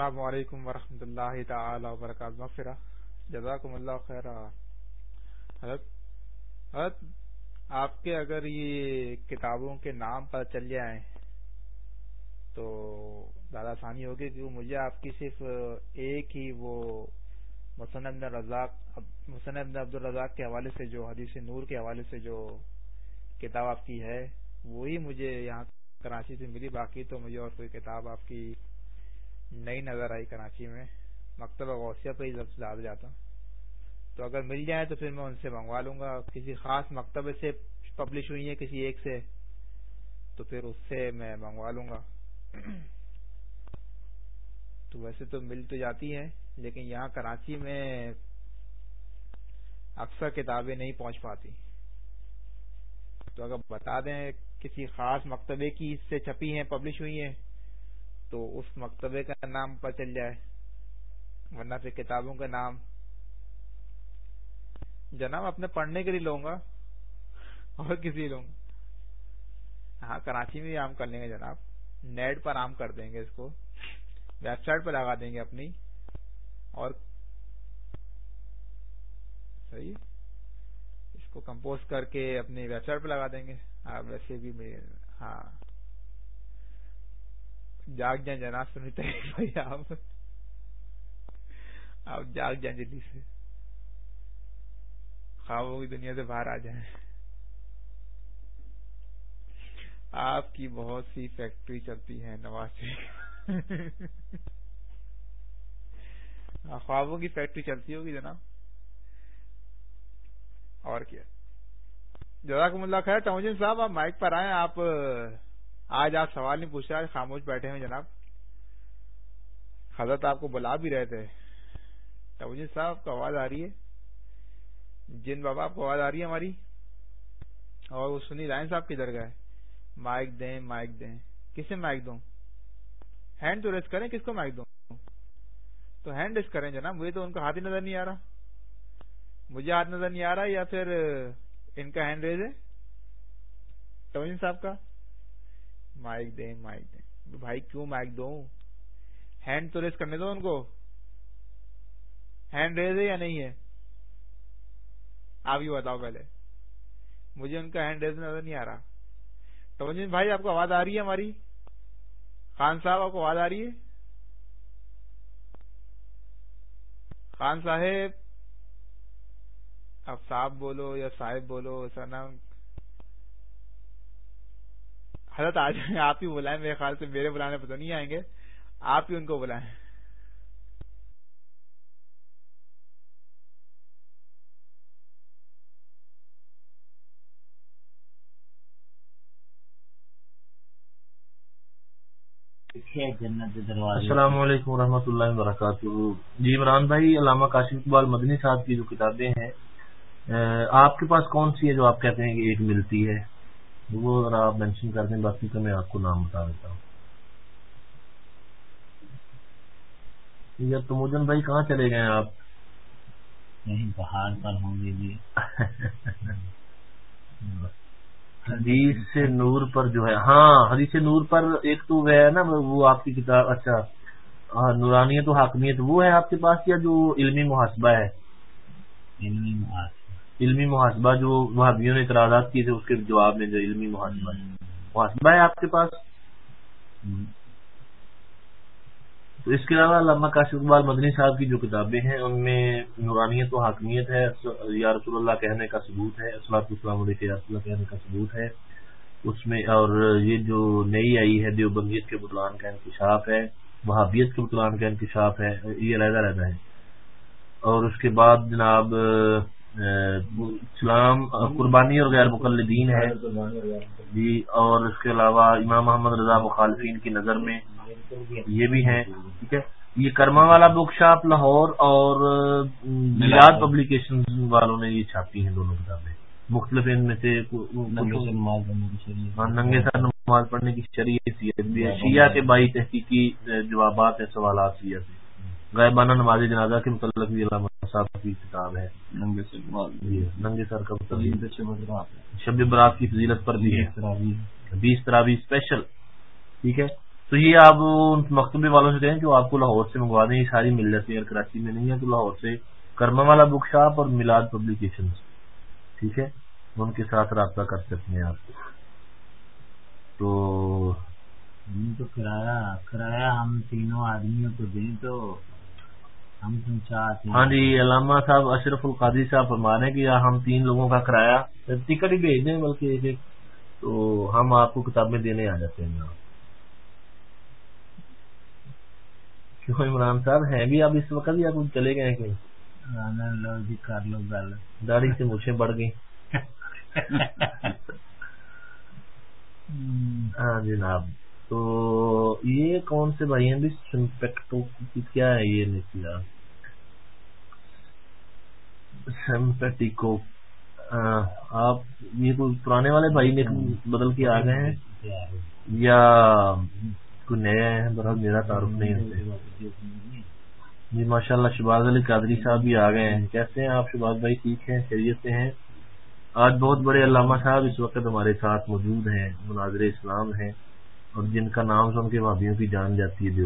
السلام علیکم ورحمۃ اللہ تعالی وبرکاتہ جزاکم اللہ خیر حضرت حضرت آپ کے اگر یہ کتابوں کے نام پر چل جائیں تو زیادہ آسانی ہوگی کیونکہ مجھے آپ کی صرف ایک ہی وہ مسن ابن رزاق مسن ابن عبدالرزاق کے حوالے سے جو حدیث نور کے حوالے سے جو کتاب آپ کی ہے وہی مجھے یہاں کراچی سے ملی باقی تو مجھے اور کوئی کتاب آپ کی نئی نظر آئی کراچی میں مکتبہ غوثیہ پہ ہی جاتا تو اگر مل جائے تو پھر میں ان سے منگوا لوں گا کسی خاص مکتبے سے پبلش ہوئی ہے کسی ایک سے تو پھر اس سے میں منگوا لوں گا تو ویسے تو مل تو جاتی ہے لیکن یہاں کراچی میں اکثر کتابیں نہیں پہنچ پاتی تو اگر بتا دیں کسی خاص مکتبے کی اس سے چھپی ہیں پبلش ہوئی ہیں تو اس مکتبے کا نام پتہ چل جائے ورنہ پھر کتابوں کا نام جناب اپنے پڑھنے کے لیے لوں گا اور کسی لوں گا ہاں کراچی میں بھی آم کر لیں گے جناب نیٹ پر آم کر دیں گے اس کو ویب سائٹ پہ لگا دیں گے اپنی اور اس کو کمپوز کر کے اپنی ویب سائٹ پہ لگا دیں گے ہاں ویسے بھی ہاں جاگ جائیں جناب سنی بھائی آپ آپ جاگ جائیں جلدی سے خوابوں کی دنیا سے باہر آ جائیں آپ کی بہت سی فیکٹری چلتی ہے نواز شریف خوابوں کی فیکٹری چلتی ہوگی جناب اور کیا جزاک اللہ خیر جی صاحب آپ مائک پر آئے آپ آج آپ سوال نہیں پوچھ رہے خاموش بیٹھے ہیں جناب حضرت آپ کو بلا بھی رہے تھے صاحب کو آواز آ رہی ہے جن بابا آپ کو آواز آ رہی ہے ہماری اور وہ سنی لائن صاحب کدھر گئے مائک دیں مائک دیں کسے مائک دوں ہینڈ تو ریس کریں کس کو مائک دوں تو ہینڈ ریس کریں جناب مجھے تو ان کا ہاتھ ہی نظر نہیں آ رہا مجھے ہاتھ نظر نہیں آ رہا یا پھر ان کا ہینڈ ریز ہے صاحب کا مائک دیں مائک دیں بھائی کیوں مائک دو ہینڈ تو ریز کرنے دو ان کو ہینڈ ریز ہے یا نہیں ہے آپ یہ بتاؤ پہلے مجھے ان کا ہینڈ ریز نظر نہیں آ رہا تو منجن بھائی آپ کو آواز آ رہی ہے ہماری خان صاحب آپ کو آواز آ رہی ہے خان صاحب اب صاحب بولو یا صاحب بولو ایسا نام حضرت آ جائیں آپ ہی بلائیں میرے خیال سے میرے بلانے پہ تو نہیں آئیں گے آپ ہی ان کو بلائیں السلام علیکم ورحمۃ اللہ وبرکاتہ جی عمران بھائی علامہ کاشف اقبال مدنی صاحب کی جو کتابیں ہیں آپ کے پاس کون سی ہے جو آپ کہتے ہیں کہ ایک ملتی ہے وہ اگر آپ مینشن کر دیں باقی کا میں آپ کو نام بتا دیتا ہوں بھائی کہاں چلے گئے آپ پہاڑ پر ہوں گے جی حدیث سے نور پر جو ہے ہاں حدیث نور پر ایک تو وہ ہے نا وہ آپ کی کتاب اچھا نورانیت و حاکمیت وہ ہے آپ کے پاس یا جو علمی محاسبہ ہے علمی محاسبہ علمی محاسبہ جو محابیوں نے اعتراضات کیے تھے اس کے جواب میں جو علمی محاسبہ محاسبہ ہے آپ کے پاس تو اس کے علاوہ علامہ کاشف اقبال مدنی صاحب کی جو کتابیں ہیں ان میں نورانیت و حاکمیت ہے یا رسول اللہ کہنے کا ثبوت ہے اسلاق اسلام علیہ رسول اللہ کہنے کا ثبوت ہے اس میں اور یہ جو نئی آئی ہے دیوبندیت کے بطلان کا انکشاف ہے محابیت کے بطلان کا انکشاف ہے یہ علیحدہ رہتا ہے اور اس کے بعد جناب اسلام قربانی اور غیر مقلدین ہے جی اور اس کے علاوہ امام محمد رضا مخالفین کی نظر میں یہ بھی ہیں ٹھیک ہے یہ کرما والا بک شاپ لاہور اور بلاد پبلیکیشن والوں نے یہ چھاپی ہیں دونوں کتابیں مختلف ان میں سے ننگے سر نماز پڑھنے کی شریعت ہاں، شیعہ کے بائی تحقیقی جوابات ہیں سوالات سیاسی سے غائبانہ نماز جنازہ کے متعلق بھی علامہ صاحب کی کتاب ہے ننگے سر جی، کا مطلب شب برات کی فضیلت پر بھی بیس ترابی اسپیشل ٹھیک ہے تو یہ آپ ان مکتبے والوں سے کہیں جو آپ کو لاہور سے منگوا دیں یہ ساری مل جاتی ہیں کراچی میں نہیں ہے تو لاہور سے کرما والا بک شاپ اور میلاد پبلیکیشن ٹھیک ہے ان کے ساتھ رابطہ کر سکتے ہیں آپ تو کرایہ کرایہ ہم تینوں آدمیوں کو دیں تو ہاں جی علامہ صاحب اشرف القادی صاحب کہ ہم تین لوگوں کا کرایہ ٹکٹ ہی بھیج دیں بلکہ ایک ایک تو ہم آپ کو کتابیں دینے آ جاتے ہیں کیوں عمران صاحب ہیں بھی آپ اس وقت یا کچھ چلے گئے جی، کر لو گل داڑھی سے مچھے بڑھ گئی ہاں جناب تو یہ کون سے بھائی ہیں سمپو کیا ہے یہ نکلا سمپیٹیکو آپ یہ کوئی پرانے والے بھائی نے بدل کے آ گئے ہیں یا کوئی نئے ہیں برحال میرا تعارف نہیں ہے جی ماشاء اللہ شباز علی قادری صاحب بھی آ گئے ہیں کیسے ہیں آپ شباز بھائی ٹھیک ہیں خیریت سے ہیں آج بہت بڑے علامہ صاحب اس وقت ہمارے ساتھ موجود ہیں مناظر اسلام ہیں اور جن کا نام سن کے بھابھیوں کی جان جاتی ہے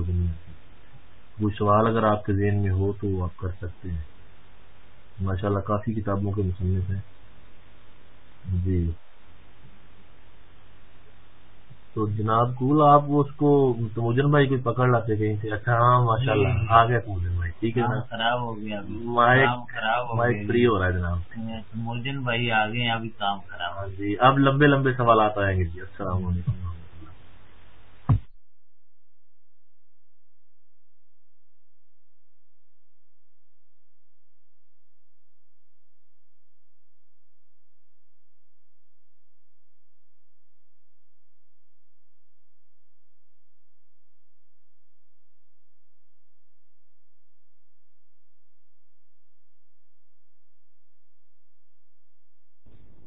کوئی سوال اگر آپ کے ذہن میں ہو تو آپ کر سکتے ہیں ماشاءاللہ کافی کتابوں کے مصنف ہیں جی تو جناب کول آپ اس کو موجن بھائی کو پکڑ لاتے کہیں سے اچھا ہاں ماشاء اللہ جی۔ آ گیا بھائی ٹھیک ہے ہاں، خراب ہو گیا خراب ہو رہا ہے جناب بھائی آ گئے ابھی کام خراب جی اب لمبے لمبے سوال آتا ہے جی السلام علیکم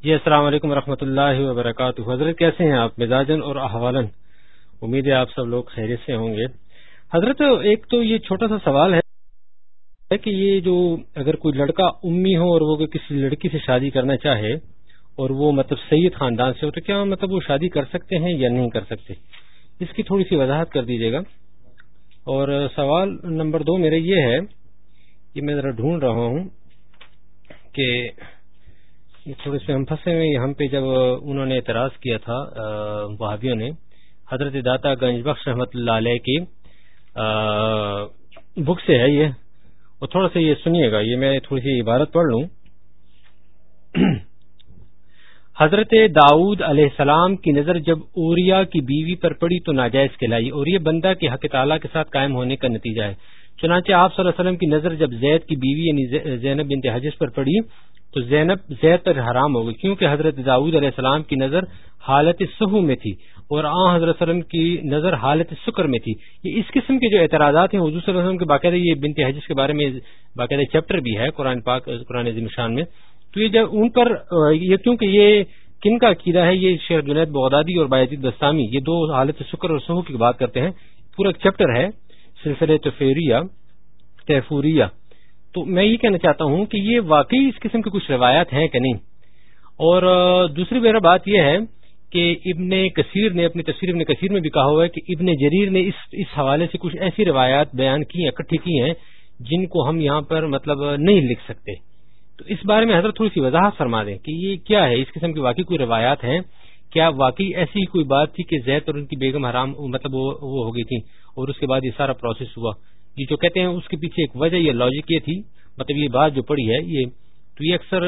جی السلام علیکم ورحمۃ اللہ وبرکاتہ حضرت کیسے ہیں آپ مزاجن اور احوالن امید ہے آپ سب لوگ خیریت سے ہوں گے حضرت ایک تو یہ چھوٹا سا سوال ہے کہ یہ جو اگر کوئی لڑکا امی ہو اور وہ کسی لڑکی سے شادی کرنا چاہے اور وہ مطلب سید خاندان سے ہو تو کیا مطلب وہ شادی کر سکتے ہیں یا نہیں کر سکتے اس کی تھوڑی سی وضاحت کر دیجیے گا اور سوال نمبر دو میرا یہ ہے کہ میں ذرا ڈھونڈ رہا ہوں کہ تھوڑے سے ہم پھنسے ہوئے ہم پہ جب انہوں نے اعتراض کیا تھا وہابیوں نے حضرت داتا گنج بخش رحمت اللہ علیہ کی بک سے ہے یہ اور تھوڑا سا یہ سنیے گا یہ میں تھوڑی سی عبارت پڑھ لوں حضرت داؤد علیہ السلام کی نظر جب اوریا کی بیوی پر پڑی تو ناجائز کہلائی اور یہ بندہ کے حق تعالیٰ کے ساتھ قائم ہونے کا نتیجہ ہے چنانچہ آپ صلی اللہ علیہ وسلم کی نظر جب زید کی بیوی یعنی زینب حجز پر پڑی تو زینب زید پر حرام ہو گئی کیونکہ حضرت داود علیہ السلام کی نظر حالت سہو میں تھی اور آ حضرت وسلم کی نظر حالت سکر میں تھی یہ اس قسم کے جو اعتراضات ہیں حضور صلی اللہ علیہ وسلم کے باقاعدہ یہ بنت حجز کے بارے میں باقاعدہ چیپٹر بھی ہے قرآن پاک قرآن شان میں تو یہ جب ان پر یہ کیونکہ یہ کن کا عقیدہ ہے یہ شیخ جنید بغدادی اور باجی دستامی دستانی یہ دو حالت سکر اور سہو کی بات کرتے ہیں پورا ایک چیپٹر ہے سلسلے تفیریہ تیفوریہ تو میں یہ کہنا چاہتا ہوں کہ یہ واقعی اس قسم کی کچھ روایات ہیں کہ نہیں اور دوسری میرا بات یہ ہے کہ ابن کثیر نے اپنی تفسیر ابن کثیر میں بھی کہا ہوا ہے کہ ابن جریر نے اس اس حوالے سے کچھ ایسی روایات بیان کی ہیں اکٹھی کی ہیں جن کو ہم یہاں پر مطلب نہیں لکھ سکتے تو اس بارے میں حضرت تھوڑی سی وضاحت فرما دیں کہ یہ کیا ہے اس قسم کی واقعی کوئی روایات ہیں کیا واقعی ایسی کوئی بات تھی کہ زید اور ان کی بیگم حرام مطلب وہ ہو گئی تھی اور اس کے بعد یہ سارا پروسیس ہوا یہ جی، جو کہتے ہیں اس کے پیچھے ایک وجہ یہ لاجک یہ تھی مطلب یہ بات جو پڑی ہے یہ تو یہ اکثر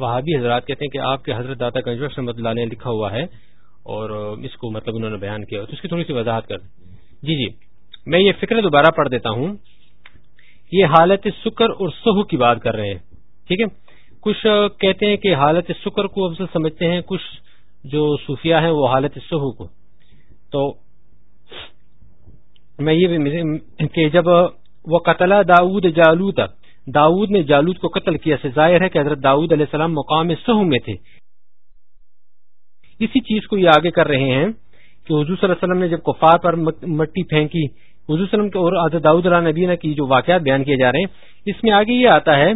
وہابی حضرات کہتے ہیں کہ آپ کے حضرت داتا دادا اللہ نے لکھا ہوا ہے اور اس کو مطلب انہوں نے بیان کیا تو اس کی تھوڑی سی وضاحت کر دیں جی جی میں یہ فکر دوبارہ پڑھ دیتا ہوں یہ حالت سکر اور سہو کی بات کر رہے ہیں ٹھیک ہے کچھ کہتے ہیں کہ حالت سکر کو افضل سمجھتے ہیں کچھ جو صوفیہ ہیں وہ حالت سہو کو تو میں یہ بھی قتلا داود جالود داود نے جالود کو قتل کیا سے ظاہر ہے کہ حضرت داود علیہ السلام مقام سہو میں تھے اسی چیز کو یہ آگے کر رہے ہیں کہ حضور صلی اللہ علیہ وسلم نے جب کفار پر مٹی پھینکی حضور صلی اللہ علیہ وسلم کے اور حضرت داؤد اللہ نبینہ کی جو واقعات بیان کیے جا رہے ہیں اس میں آگے یہ آتا ہے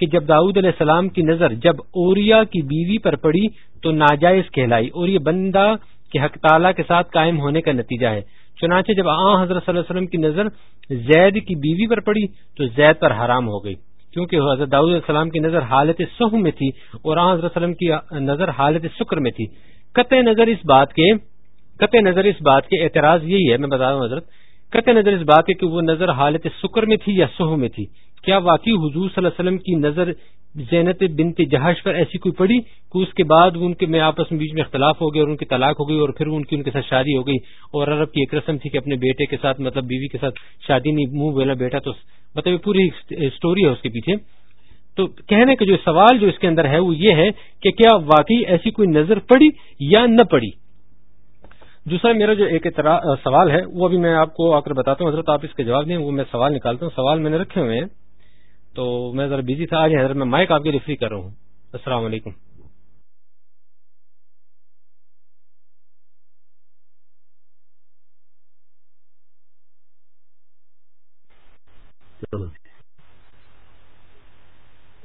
کہ جب داود علیہ السلام کی نظر جب اوریا کی بیوی پر پڑی تو ناجائز کہلائی اور یہ بندہ کے حق تعالی کے ساتھ قائم ہونے کا نتیجہ ہے چنانچہ جب آ حضرت صلی اللہ علیہ وسلم کی نظر زید کی بیوی پر پڑی تو زید پر حرام ہو گئی کیونکہ حضرت داؤد علیہ السلام کی نظر حالت سہ میں تھی اور آ حضرت کی نظر حالت سکر میں تھی قطع نظر اس بات کے قطع نظر اس بات کے اعتراض یہی ہے میں بتا رہا ہوں حضرت قطع نظر اس بات کے کہ وہ نظر حالت سکر میں تھی یا سہ میں تھی کیا واقعی حضور صلی اللہ علیہ وسلم کی نظر زینت بنت جہاز پر ایسی کوئی پڑی کہ اس کے بعد ان کے میں آپس میں بیچ میں اختلاف ہو گیا اور ان کی طلاق ہو گئی اور پھر ان کی ان کے ساتھ شادی ہو گئی اور عرب کی ایک رسم تھی کہ اپنے بیٹے کے ساتھ مطلب بیوی کے ساتھ شادی نہیں منہ بولا بیٹا تو مطلب یہ پوری اسٹوری ہے اس کے پیچھے تو کہنے کا جو سوال جو اس کے اندر ہے وہ یہ ہے کہ کیا واقعی ایسی کوئی نظر پڑی یا نہ پڑی دوسرا میرا جو ایک سوال ہے وہ ابھی میں آپ کو آ کر بتاتا ہوں حضرت آپ اس کے جواب دیں وہ میں سوال نکالتا ہوں سوال میں نے رکھے ہوئے ہیں تو میں ذرا بزی تھا آج حضرت میں مائک آپ کی ریفری کر رہا ہوں السلام علیکم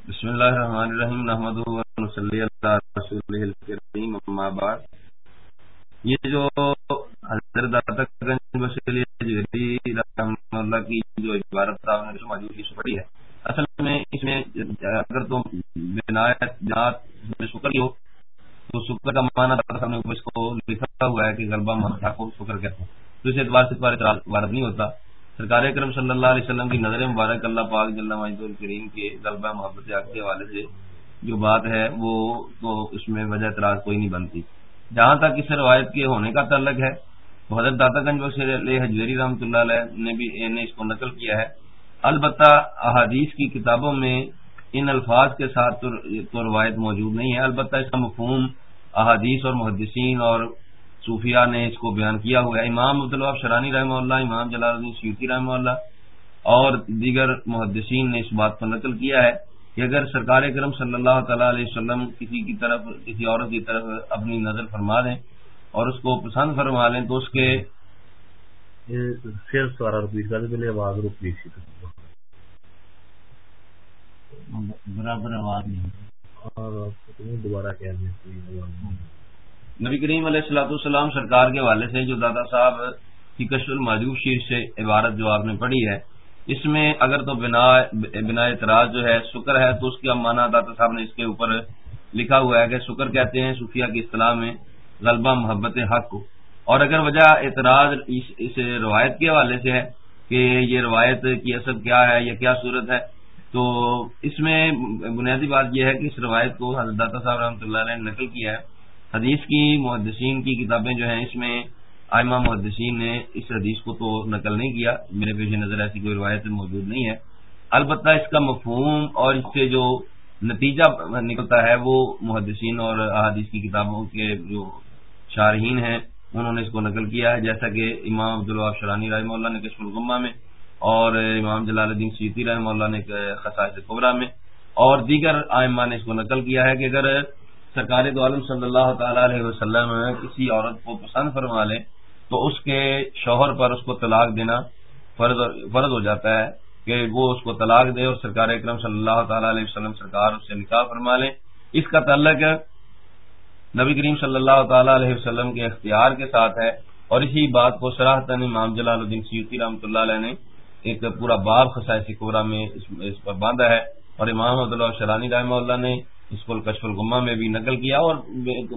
بسم اللہ الرحمن الرحیم نحمد رسول کریم اما بعد یہ جو حضرت داتا گنج بشری جی، اللہ کی جو عبارت صاحب نے پڑھی ہے اصل میں اس میں اگر تو میں شکر ہی ہو تو شکر کا معنی ہم نے اس کو لکھا ہوا ہے کہ غلبہ منتھا کو شکر کہتے ہیں تو اس اعتبار سے اعتبار وارد نہیں ہوتا سرکار کرم صلی اللہ علیہ وسلم کی نظر مبارک اللہ پاک جل ماجد الکریم کے غلبہ محبت آگ کے حوالے سے جو بات ہے وہ تو اس میں وجہ اعتراض کوئی نہیں بنتی جہاں تک اس روایت کے ہونے کا تعلق ہے حضرت داتا گنج بخش حجویری رحمۃ اللہ علیہ نے بھی نے اس کو نقل کیا ہے البتہ احادیث کی کتابوں میں ان الفاظ کے ساتھ تو روایت موجود نہیں ہے البتہ اس کا مفہوم احادیث اور محدثین اور صوفیہ نے اس کو بیان کیا ہے امام مطلب شرانی رحمہ اللہ امام جلال الدین سیوتی رحمہ اللہ اور دیگر محدثین نے اس بات پر نقل کیا ہے کہ اگر سرکار کرم صلی اللہ تعالی علیہ وسلم کسی کی طرف کسی عورت کی طرف اپنی نظر فرما دیں اور اس کو پسند فرما لیں تو اس کے برابر آواز نہیں دوبارہ نبی کریم علیہ السلاۃ السلام سرکار کے حوالے سے جو دادا صاحب کی کشف المعجوب شیر سے عبارت جو آپ نے پڑھی ہے اس میں اگر تو بنا بنا اعتراض جو ہے شکر ہے تو اس کا مانا دادا صاحب نے اس کے اوپر لکھا ہوا ہے کہ شکر کہتے ہیں صوفیہ کی اصطلاح میں غلبہ محبت حق کو اور اگر وجہ اعتراض اس روایت کے حوالے سے ہے کہ یہ روایت کی اصل کیا ہے یا کیا صورت ہے تو اس میں بنیادی بات یہ ہے کہ اس روایت کو حضرت داتا صاحب رحمۃ اللہ علیہ نے نقل کیا ہے حدیث کی محدثین کی کتابیں جو ہیں اس میں آئمہ محدثین نے اس حدیث کو تو نقل نہیں کیا میرے پیش نظر ایسی کوئی روایت موجود نہیں ہے البتہ اس کا مفہوم اور اس سے جو نتیجہ نکلتا ہے وہ محدثین اور احادیث کی کتابوں کے جو شارحین ہیں انہوں نے اس کو نقل کیا ہے جیسا کہ امام عبدالواب شرانی رحمہ اللہ نے کشم الغمہ میں اور امام جلال الدین سیتی رحمہ اللہ نے خسا قبرہ میں اور دیگر آئمہ نے اس کو نقل کیا ہے کہ اگر سرکار عالم صلی اللہ تعالی علیہ وسلم کسی عورت کو پسند فرما لیں تو اس کے شوہر پر اس کو طلاق دینا فرض فرض ہو جاتا ہے کہ وہ اس کو طلاق دے اور سرکار اکرم صلی اللہ تعالی علیہ وسلم سرکار اس سے نکاح فرما لیں اس کا تعلق نبی کریم صلی اللہ تعالی علیہ وسلم کے اختیار کے ساتھ ہے اور اسی بات کو سراہتن امام جلال الدین سیوتی رحمۃ اللہ علیہ نے ایک پورا باب خسائے سکھورا میں اس پر باندھا ہے اور امام عبداللہ شرانی رحمہ اللہ نے اس کو کشف الغما میں بھی نقل کیا اور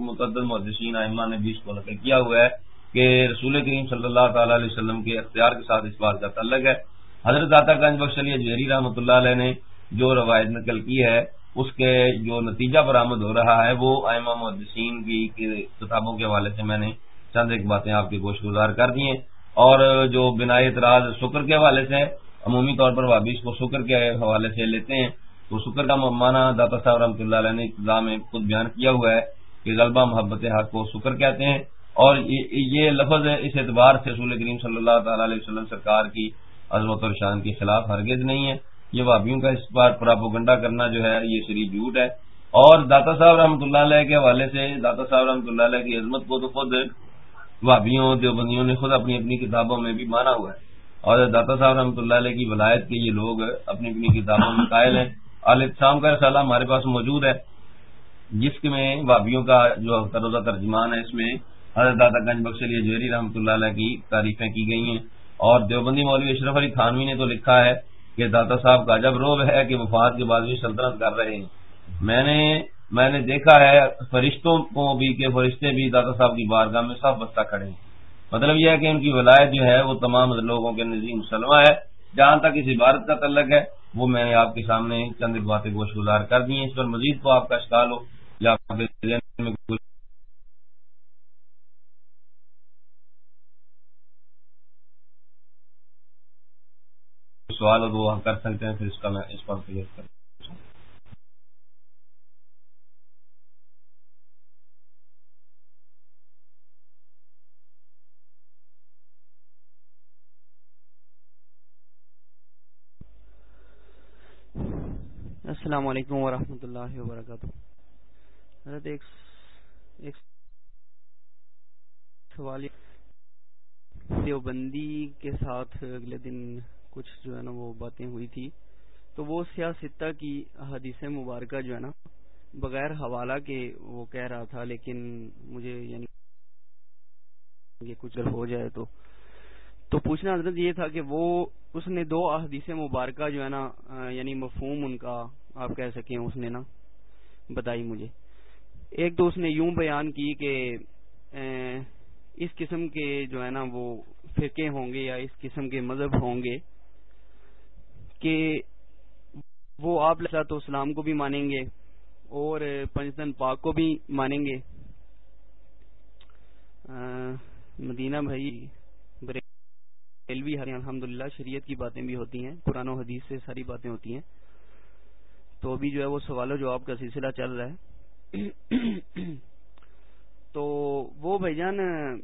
متعدد محدثین عائلہ نے بھی اس کو نقل کیا ہوا ہے کہ رسول کریم صلی اللہ تعالیٰ علیہ وسلم کے اختیار کے ساتھ اس بات کا تعلق ہے حضرت داتا گنج بخش علی جہری رحمۃ اللہ علیہ نے جو روایت نقل کی ہے اس کے جو نتیجہ برآمد ہو رہا ہے وہ امہ محدثین کی کتابوں کے حوالے سے میں نے چند ایک باتیں آپ کی گوشت گزار کر دی ہیں اور جو بنا اعتراض شکر کے حوالے سے عمومی طور پر وابی اس کو شکر کے حوالے سے لیتے ہیں تو شکر کا مانا داتا صاحب رحمۃ اللہ علیہ نے ابتدا میں خود بیان کیا ہوا ہے کہ غلبہ محبت حق کو شکر کہتے ہیں اور یہ لفظ اس اعتبار سے رسول کریم صلی اللہ تعالیٰ علیہ وسلم سرکار کی عظمت اور شان کے خلاف ہرگز نہیں ہے یہ وابیوں کا اس بار پراپو گنڈا کرنا جو ہے یہ شریف جھوٹ ہے اور داتا صاحب رحمۃ اللہ علیہ کے حوالے سے داتا صاحب رحمۃ اللہ علیہ کی عظمت کو تو خود دیوبندیوں نے خود اپنی اپنی کتابوں میں بھی مانا ہوا ہے اور داتا صاحب رحمۃ اللہ علیہ کی ولایت کے یہ لوگ اپنی اپنی کتابوں میں قائل ہیں کا رسالہ ہمارے پاس موجود ہے جس میں کا جو تروزہ ترجمان ہے اس میں حضرت گنج بخش علی جوہری رحمۃ اللہ علیہ کی تعریفیں کی گئی ہیں اور دیوبندی مولوی اشرف علی خانوی نے تو لکھا ہے کہ داتا صاحب کا جب روب ہے کہ وفات کے بعد بھی سلطنت کر رہے ہیں میں نے میں نے دیکھا ہے فرشتوں کو بھی کہ فرشتے بھی دادا صاحب کی بارگاہ میں صاف بستہ کھڑے ہیں مطلب یہ ہے کہ ان کی ولایت جو ہے وہ تمام لوگوں کے نظیم سلمہ ہے جہاں تک اس عبارت کا تعلق ہے وہ میں نے آپ کے سامنے چند باتیں گوشت گزار کر دی ہیں اس پر مزید کو آپ کا اشکال ہو یا سوال ہو وہ ہم کر سکتے ہیں پھر اس کا میں اس پر کلیئر کروں السلام علیکم ورحمۃ اللہ وبرکاتہ دیوبندی کے ساتھ اگلے دن کچھ جو ہے نا وہ باتیں ہوئی تھی تو وہ سیاستہ کی حدیث مبارکہ جو ہے نا بغیر حوالہ کے وہ کہہ رہا تھا لیکن مجھے یعنی یہ کچھ ہو جائے تو تو پوچھنا حضرت یہ تھا کہ وہ اس نے دو احادیث مبارکہ جو ہے نا یعنی مفہوم ان کا آپ کہہ سکیں اس نے نا بتائی مجھے ایک تو اس نے یوں بیان کی کہ اس قسم کے جو ہے نا وہ فرقے ہوں گے یا اس قسم کے مذہب ہوں گے کہ وہ آپ لطا تو اسلام کو بھی مانیں گے اور پنجتن پاک کو بھی مانیں گے مدینہ بھائی بریک علوی ہر الحمد للہ شریعت کی باتیں بھی ہوتی ہیں قرآن و حدیث سے ساری باتیں ہوتی ہیں تو ابھی جو ہے وہ سوال و جواب کا سلسلہ چل رہا ہے تو وہ بھائی جان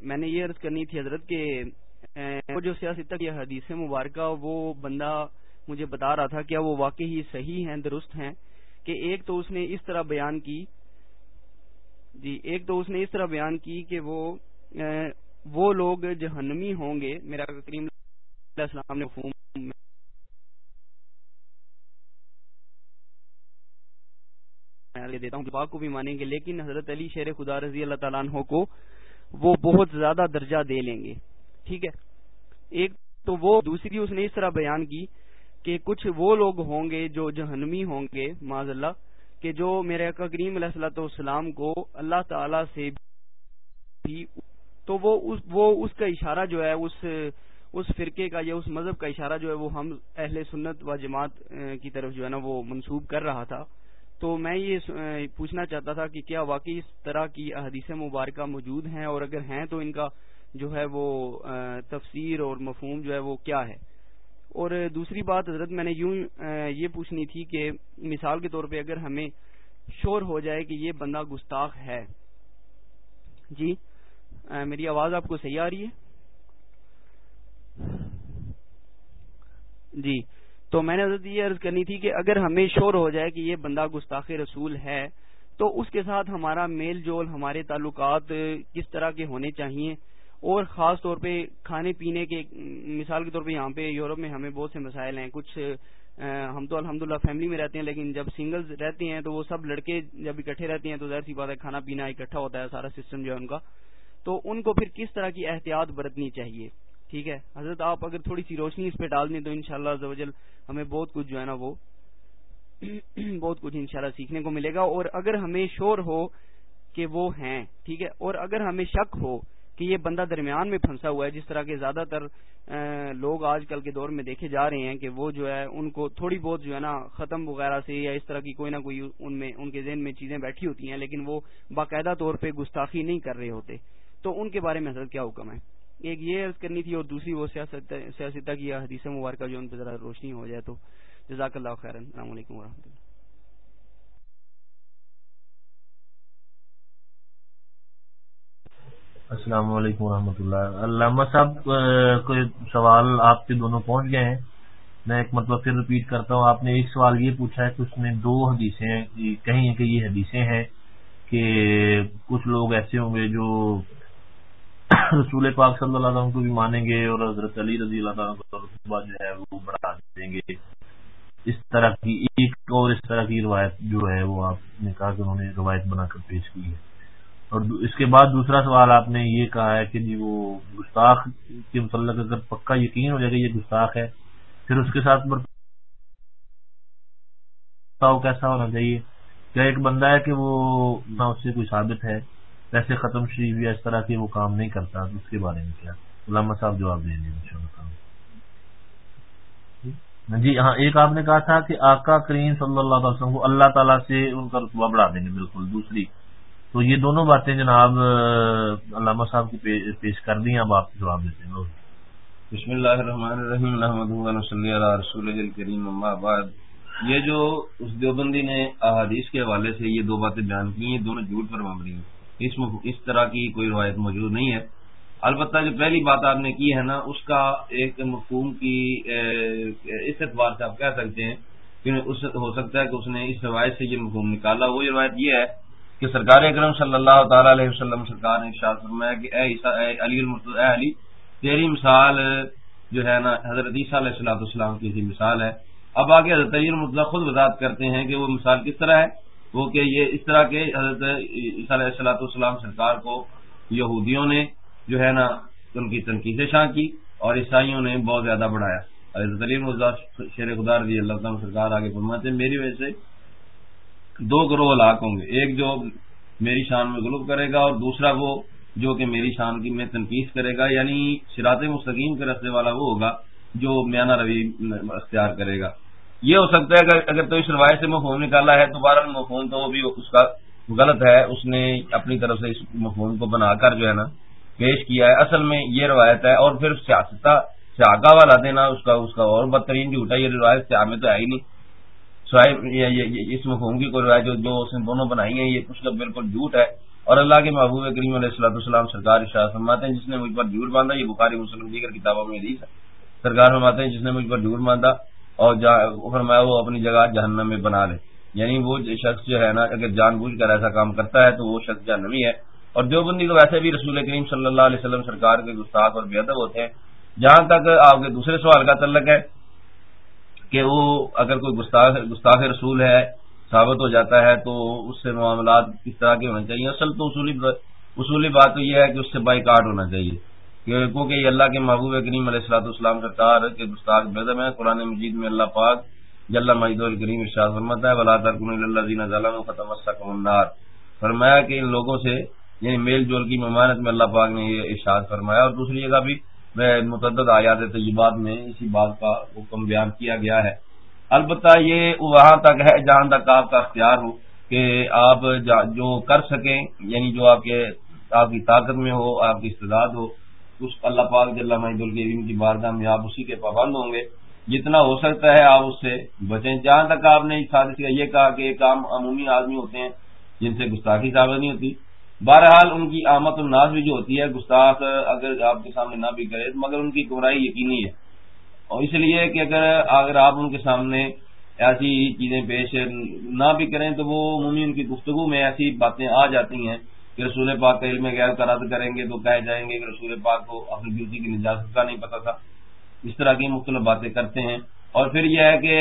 میں نے یہ عرض کرنی تھی حضرت کہ حدیث مبارکہ وہ بندہ مجھے بتا رہا تھا کیا وہ واقعی ہی صحیح ہیں درست ہیں کہ ایک تو اس نے اس طرح بیان کی جی ایک تو اس نے اس طرح بیان کی کہ وہ وہ لوگ جہنمی ہوں گے میرا کریم دیتا ہوں کو بھی مانیں گے لیکن حضرت علی شیر خدا رضی اللہ تعالیٰ عنہ کو وہ بہت زیادہ درجہ دے لیں گے ٹھیک ہے ایک تو وہ دوسری اس نے اس طرح بیان کی کہ کچھ وہ لوگ ہوں گے جو جہنمی ہوں گے معذ اللہ کہ جو میرے اکا کریم علیہ السلط والسلام کو اللہ تعالی سے بھی تو وہ وہ اس, اس اس کا اشارہ جو ہے اس فرقے کا یا اس مذہب کا اشارہ جو ہے وہ ہم اہل سنت و جماعت کی طرف جو ہے نا وہ منسوب کر رہا تھا تو میں یہ پوچھنا چاہتا تھا کہ کیا واقعی اس طرح کی احادیث مبارکہ موجود ہیں اور اگر ہیں تو ان کا جو ہے وہ تفسیر اور مفہوم جو ہے وہ کیا ہے اور دوسری بات حضرت میں نے یوں یہ پوچھنی تھی کہ مثال کے طور پہ اگر ہمیں شور ہو جائے کہ یہ بندہ گستاخ ہے جی میری آواز آپ کو صحیح آ رہی ہے جی تو میں نے حضرت یہ عرض کرنی تھی کہ اگر ہمیں شور ہو جائے کہ یہ بندہ گستاخ رسول ہے تو اس کے ساتھ ہمارا میل جول ہمارے تعلقات کس طرح کے ہونے چاہیے اور خاص طور پہ کھانے پینے کے مثال کے طور پہ یہاں پہ یورپ میں ہمیں بہت سے مسائل ہیں کچھ ہم تو الحمد فیملی میں رہتے ہیں لیکن جب سنگلز رہتے ہیں تو وہ سب لڑکے جب اکٹھے رہتے ہیں تو ظاہر سی بات ہے کھانا پینا اکٹھا ہوتا ہے سارا سسٹم جو ہے ان کا تو ان کو پھر کس طرح کی احتیاط برتنی چاہیے ٹھیک ہے حضرت آپ اگر تھوڑی سی روشنی اس پہ ڈال دیں تو ان شاء ہمیں بہت کچھ جو ہے نا وہ بہت کچھ ان سیکھنے کو ملے گا اور اگر ہمیں شور ہو کہ وہ ہیں ٹھیک ہے اور اگر ہمیں شک ہو کہ یہ بندہ درمیان میں پھنسا ہوا ہے جس طرح کے زیادہ تر لوگ آج کل کے دور میں دیکھے جا رہے ہیں کہ وہ جو ہے ان کو تھوڑی بہت جو ہے نا ختم وغیرہ سے یا اس طرح کی کوئی نہ کوئی ان میں ان کے ذہن میں چیزیں بیٹھی ہوتی ہیں لیکن وہ باقاعدہ طور پہ گستاخی نہیں کر رہے ہوتے تو ان کے بارے میں حضرت کیا حکم ہے ایک یہ عرض کرنی تھی اور دوسری وہ کی حدیث مبارکہ جو ان پہ ذرا روشنی ہو جائے تو جزاک اللہ خیر السلام علیکم و اللہ السلام علیکم و اللہ علامہ صاحب کوئی سوال آپ کے دونوں پہنچ گئے ہیں میں ایک مطلب رپیٹ کرتا ہوں آپ نے ایک سوال یہ پوچھا ہے کہ اس میں دو حدیثیں کہیں کہ یہ حدیثیں ہیں کہ کچھ لوگ ایسے ہوں گے جو رسول پاک صلی اللہ علیہ وسلم کو بھی مانیں گے اور حضرت علی رضی اللہ تعالیٰ کو جو ہے وہ بڑھا دیں گے اس طرح کی ایک اور اس طرح کی روایت جو ہے وہ آپ نے کہا کہ انہوں نے روایت بنا کر پیش کی ہے اور اس کے بعد دوسرا سوال آپ نے یہ کہا ہے کہ جی وہ گستاخ کے متعلق اگر پکا یقین ہو جائے گا یہ گستاخ ہے پھر اس کے ساتھ برتاؤ کیسا ہونا چاہیے کیا ایک بندہ ہے کہ وہ نہ اس سے کوئی ثابت ہے پیسے ختم شریف یا اس طرح کے وہ کام نہیں کرتا اس کے بارے میں کیا علامہ صاحب جواب دیں گے ان شاء اللہ ہاں جی ہاں ایک آپ نے کہا تھا کہ آقا کریم صلی اللہ علیہ وسلم کو اللہ تعالیٰ سے ان کا رتبہ بڑھا دیں گے بالکل دوسری تو یہ دونوں باتیں جناب علامہ صاحب کی پیش کر دی اب آپ جواب دیتے ہیں بسم اللہ الرحمن الرحیم الحمد رسول کریم آباد یہ جو اس دیوبندی نے احادیث کے حوالے سے یہ دو باتیں بیان کی ہیں دونوں جھوٹ پر مبنی ہیں اس اس طرح کی کوئی روایت موجود نہیں ہے البتہ جو پہلی بات آپ نے کی ہے نا اس کا ایک مفہوم کی اس اعتبار سے آپ کہہ سکتے ہیں کہ اس ہو سکتا ہے کہ اس نے اس روایت سے یہ مفہوم نکالا وہ روایت یہ ہے کہ سرکار اکرم صلی اللہ تعالی علیہ وسلم سرکار نے فرمایا کہ اے علی اے علی تیری مثال جو ہے نا حضرت عیسیٰ علیہ السلط اسلام کی مثال ہے اب آگے حضرت علی خود وضاحت کرتے ہیں کہ وہ مثال کس طرح ہے وہ کہ یہ اس طرح کے حضرت السلاۃ السلام سرکار کو یہودیوں نے جو ہے نا ان کی تنقیدیں شاہ کی اور عیسائیوں نے بہت زیادہ بڑھایا حضرت علیم شیر خدا رضی اللہ تعالیٰ سرکار آگے فرماتے ہیں میری وجہ سے دو گروہ ہلاک ہوں گے ایک جو میری شان میں غلط کرے گا اور دوسرا وہ جو کہ میری شان کی میں تنقید کرے گا یعنی شراط مستقیم کے رستے والا وہ ہوگا جو میانہ روی اختیار کرے گا یہ ہو سکتا ہے اگر اگر تو اس روایت سے مفہوم نکالا ہے تو بارہ مفہوم تو وہ بھی اس کا غلط ہے اس نے اپنی طرف سے اس مفہوم کو بنا کر جو ہے نا پیش کیا ہے اصل میں یہ روایت ہے اور پھر سیاستہ سے والا دینا اس کا اس کا اور بدترین جھوٹا یہ روایت تو ہے ہی نہیں اس مفہوم کی کوئی روایت جو اس نے دونوں بنائی ہیں یہ اس کا بالکل جھوٹ ہے اور اللہ کے محبوب کریم علیہ السلط السلام سرکار اشاعت فرماتے ہیں جس نے مجھ پر جھوٹ باندھا یہ بخاری مسلم دیگر کتابوں میں دی سرکار فرماتے ہیں جس نے مجھ پر جھوٹ باندھا اور فرمایا وہ اپنی جگہ جہنم میں بنا لے یعنی وہ شخص جو ہے نا اگر جان بوجھ کر ایسا کام کرتا ہے تو وہ شخص جہنمی ہے اور جو بندی کو ویسے بھی رسول کریم صلی اللہ علیہ وسلم سرکار کے گستاخ اور ادب ہوتے ہیں جہاں تک آپ کے دوسرے سوال کا تعلق ہے کہ وہ اگر کوئی گستاخ رسول ہے ثابت ہو جاتا ہے تو اس سے معاملات کس طرح کے ہونے چاہیے اصل تو اصولی اصولی بات تو یہ ہے کہ اس سے بائی کارٹ ہونا چاہیے کہ اللہ کے محبوب کریم علیہ السلاۃ السلام کا گستاخ کے ہے قرآن مجید میں اللہ پاک جل اللہ مجریم ختم فرما ہے کہ ان لوگوں سے یعنی میل جول کی ممانت میں اللہ پاک نے یہ ارشاد فرمایا اور دوسری جگہ بھی متعدد آیات تجربات میں اسی بات کا حکم بیان کیا گیا ہے البتہ یہ وہاں تک ہے جہاں تک آپ کا اختیار ہو کہ آپ جو کر سکیں یعنی جو آپ کے آپ کی طاقت میں ہو آپ کی استداد ہو اس اللہ پاک الکریم کی بارگاہ میں آپ اسی کے پابند ہوں گے جتنا ہو سکتا ہے آپ اس سے بچیں جہاں تک آپ نے اس خالی کا یہ کہا کہ ایک عام عمومی آدمی ہوتے ہیں جن سے گستاخی ثابت نہیں ہوتی بہرحال ان کی آمد و ناز بھی جو ہوتی ہے گستاخ اگر آپ کے سامنے نہ بھی کرے مگر ان کی گمراہی یقینی ہے اور اس لیے کہ اگر اگر آپ ان کے سامنے ایسی چیزیں پیش نہ بھی کریں تو وہ عمومی ان کی گفتگو میں ایسی باتیں آ جاتی ہیں کہ رسول پاک کا علم غیر کا رد کریں گے تو کہہ جائیں گے کہ رسول پاک کو اپنی بیوٹی کی نجازت کا نہیں پتا تھا اس طرح کی مختلف باتیں کرتے ہیں اور پھر یہ ہے کہ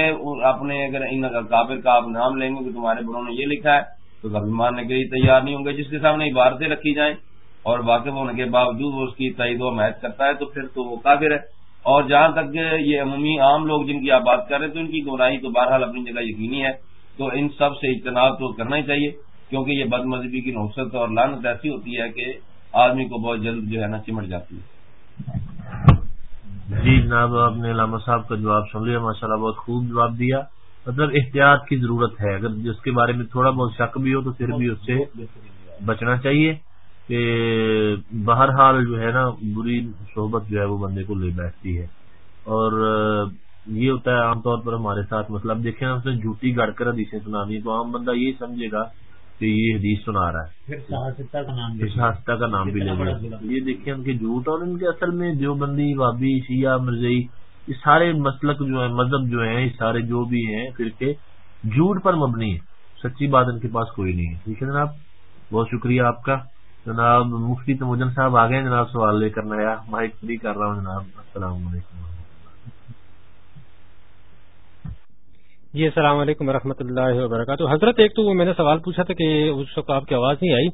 آپ نے اگر ان کابر کا آپ نام لیں گے کہ تمہارے بڑوں نے یہ لکھا ہے تو کبھی ماننے کے لیے تیار نہیں ہوں گے جس کے سامنے عبارتیں رکھی جائیں اور واقف ہونے کے باوجود وہ اس کی و محد کرتا ہے تو پھر تو وہ کافر ہے اور جہاں تک یہ عمومی عام لوگ جن کی آپ بات کر رہے ہیں تو ان کی گمراہی تو بہرحال اپنی جگہ یقینی ہے تو ان سب سے اجتناب تو کرنا ہی چاہیے کیونکہ یہ بد مذہبی کی نوسط اور لانت ایسی ہوتی ہے کہ آدمی کو بہت جلد جو ہے نا چمٹ جاتی ہے جی جناب آپ نے علامہ صاحب کا جواب سن لیا ماشاء اللہ بہت خوب جواب دیا مطلب احتیاط کی ضرورت ہے اگر جس کے بارے میں تھوڑا بہت شک بھی ہو تو پھر بھی اس سے بچنا چاہیے کہ بہرحال جو ہے نا بری صحبت جو ہے وہ بندے کو لے بیٹھتی ہے اور یہ ہوتا ہے عام طور پر ہمارے ساتھ مطلب دیکھیں اس نے جھوٹی گڑ کر سنا دی تو عام بندہ یہی سمجھے گا کہ یہ حدیث سنا رہا ہے کا نام بھی لے یہ دیکھیں ان کے جھوٹ اور ان کے اصل میں جو بندی وابی شیعہ مرزئی یہ سارے مسلک جو ہیں مذہب جو ہیں یہ سارے جو بھی ہیں پھر کے جھوٹ پر مبنی ہے سچی بات ان کے پاس کوئی نہیں ہے ٹھیک ہے جناب بہت شکریہ آپ کا جناب مفتی تموجن صاحب آ گئے جناب سوال لے کر نیا مائک فری کر رہا ہوں جناب السلام علیکم جی السلام علیکم و اللہ وبرکاتہ حضرت ایک تو میں نے سوال پوچھا تھا کہ اس وقت آپ کی آواز نہیں آئی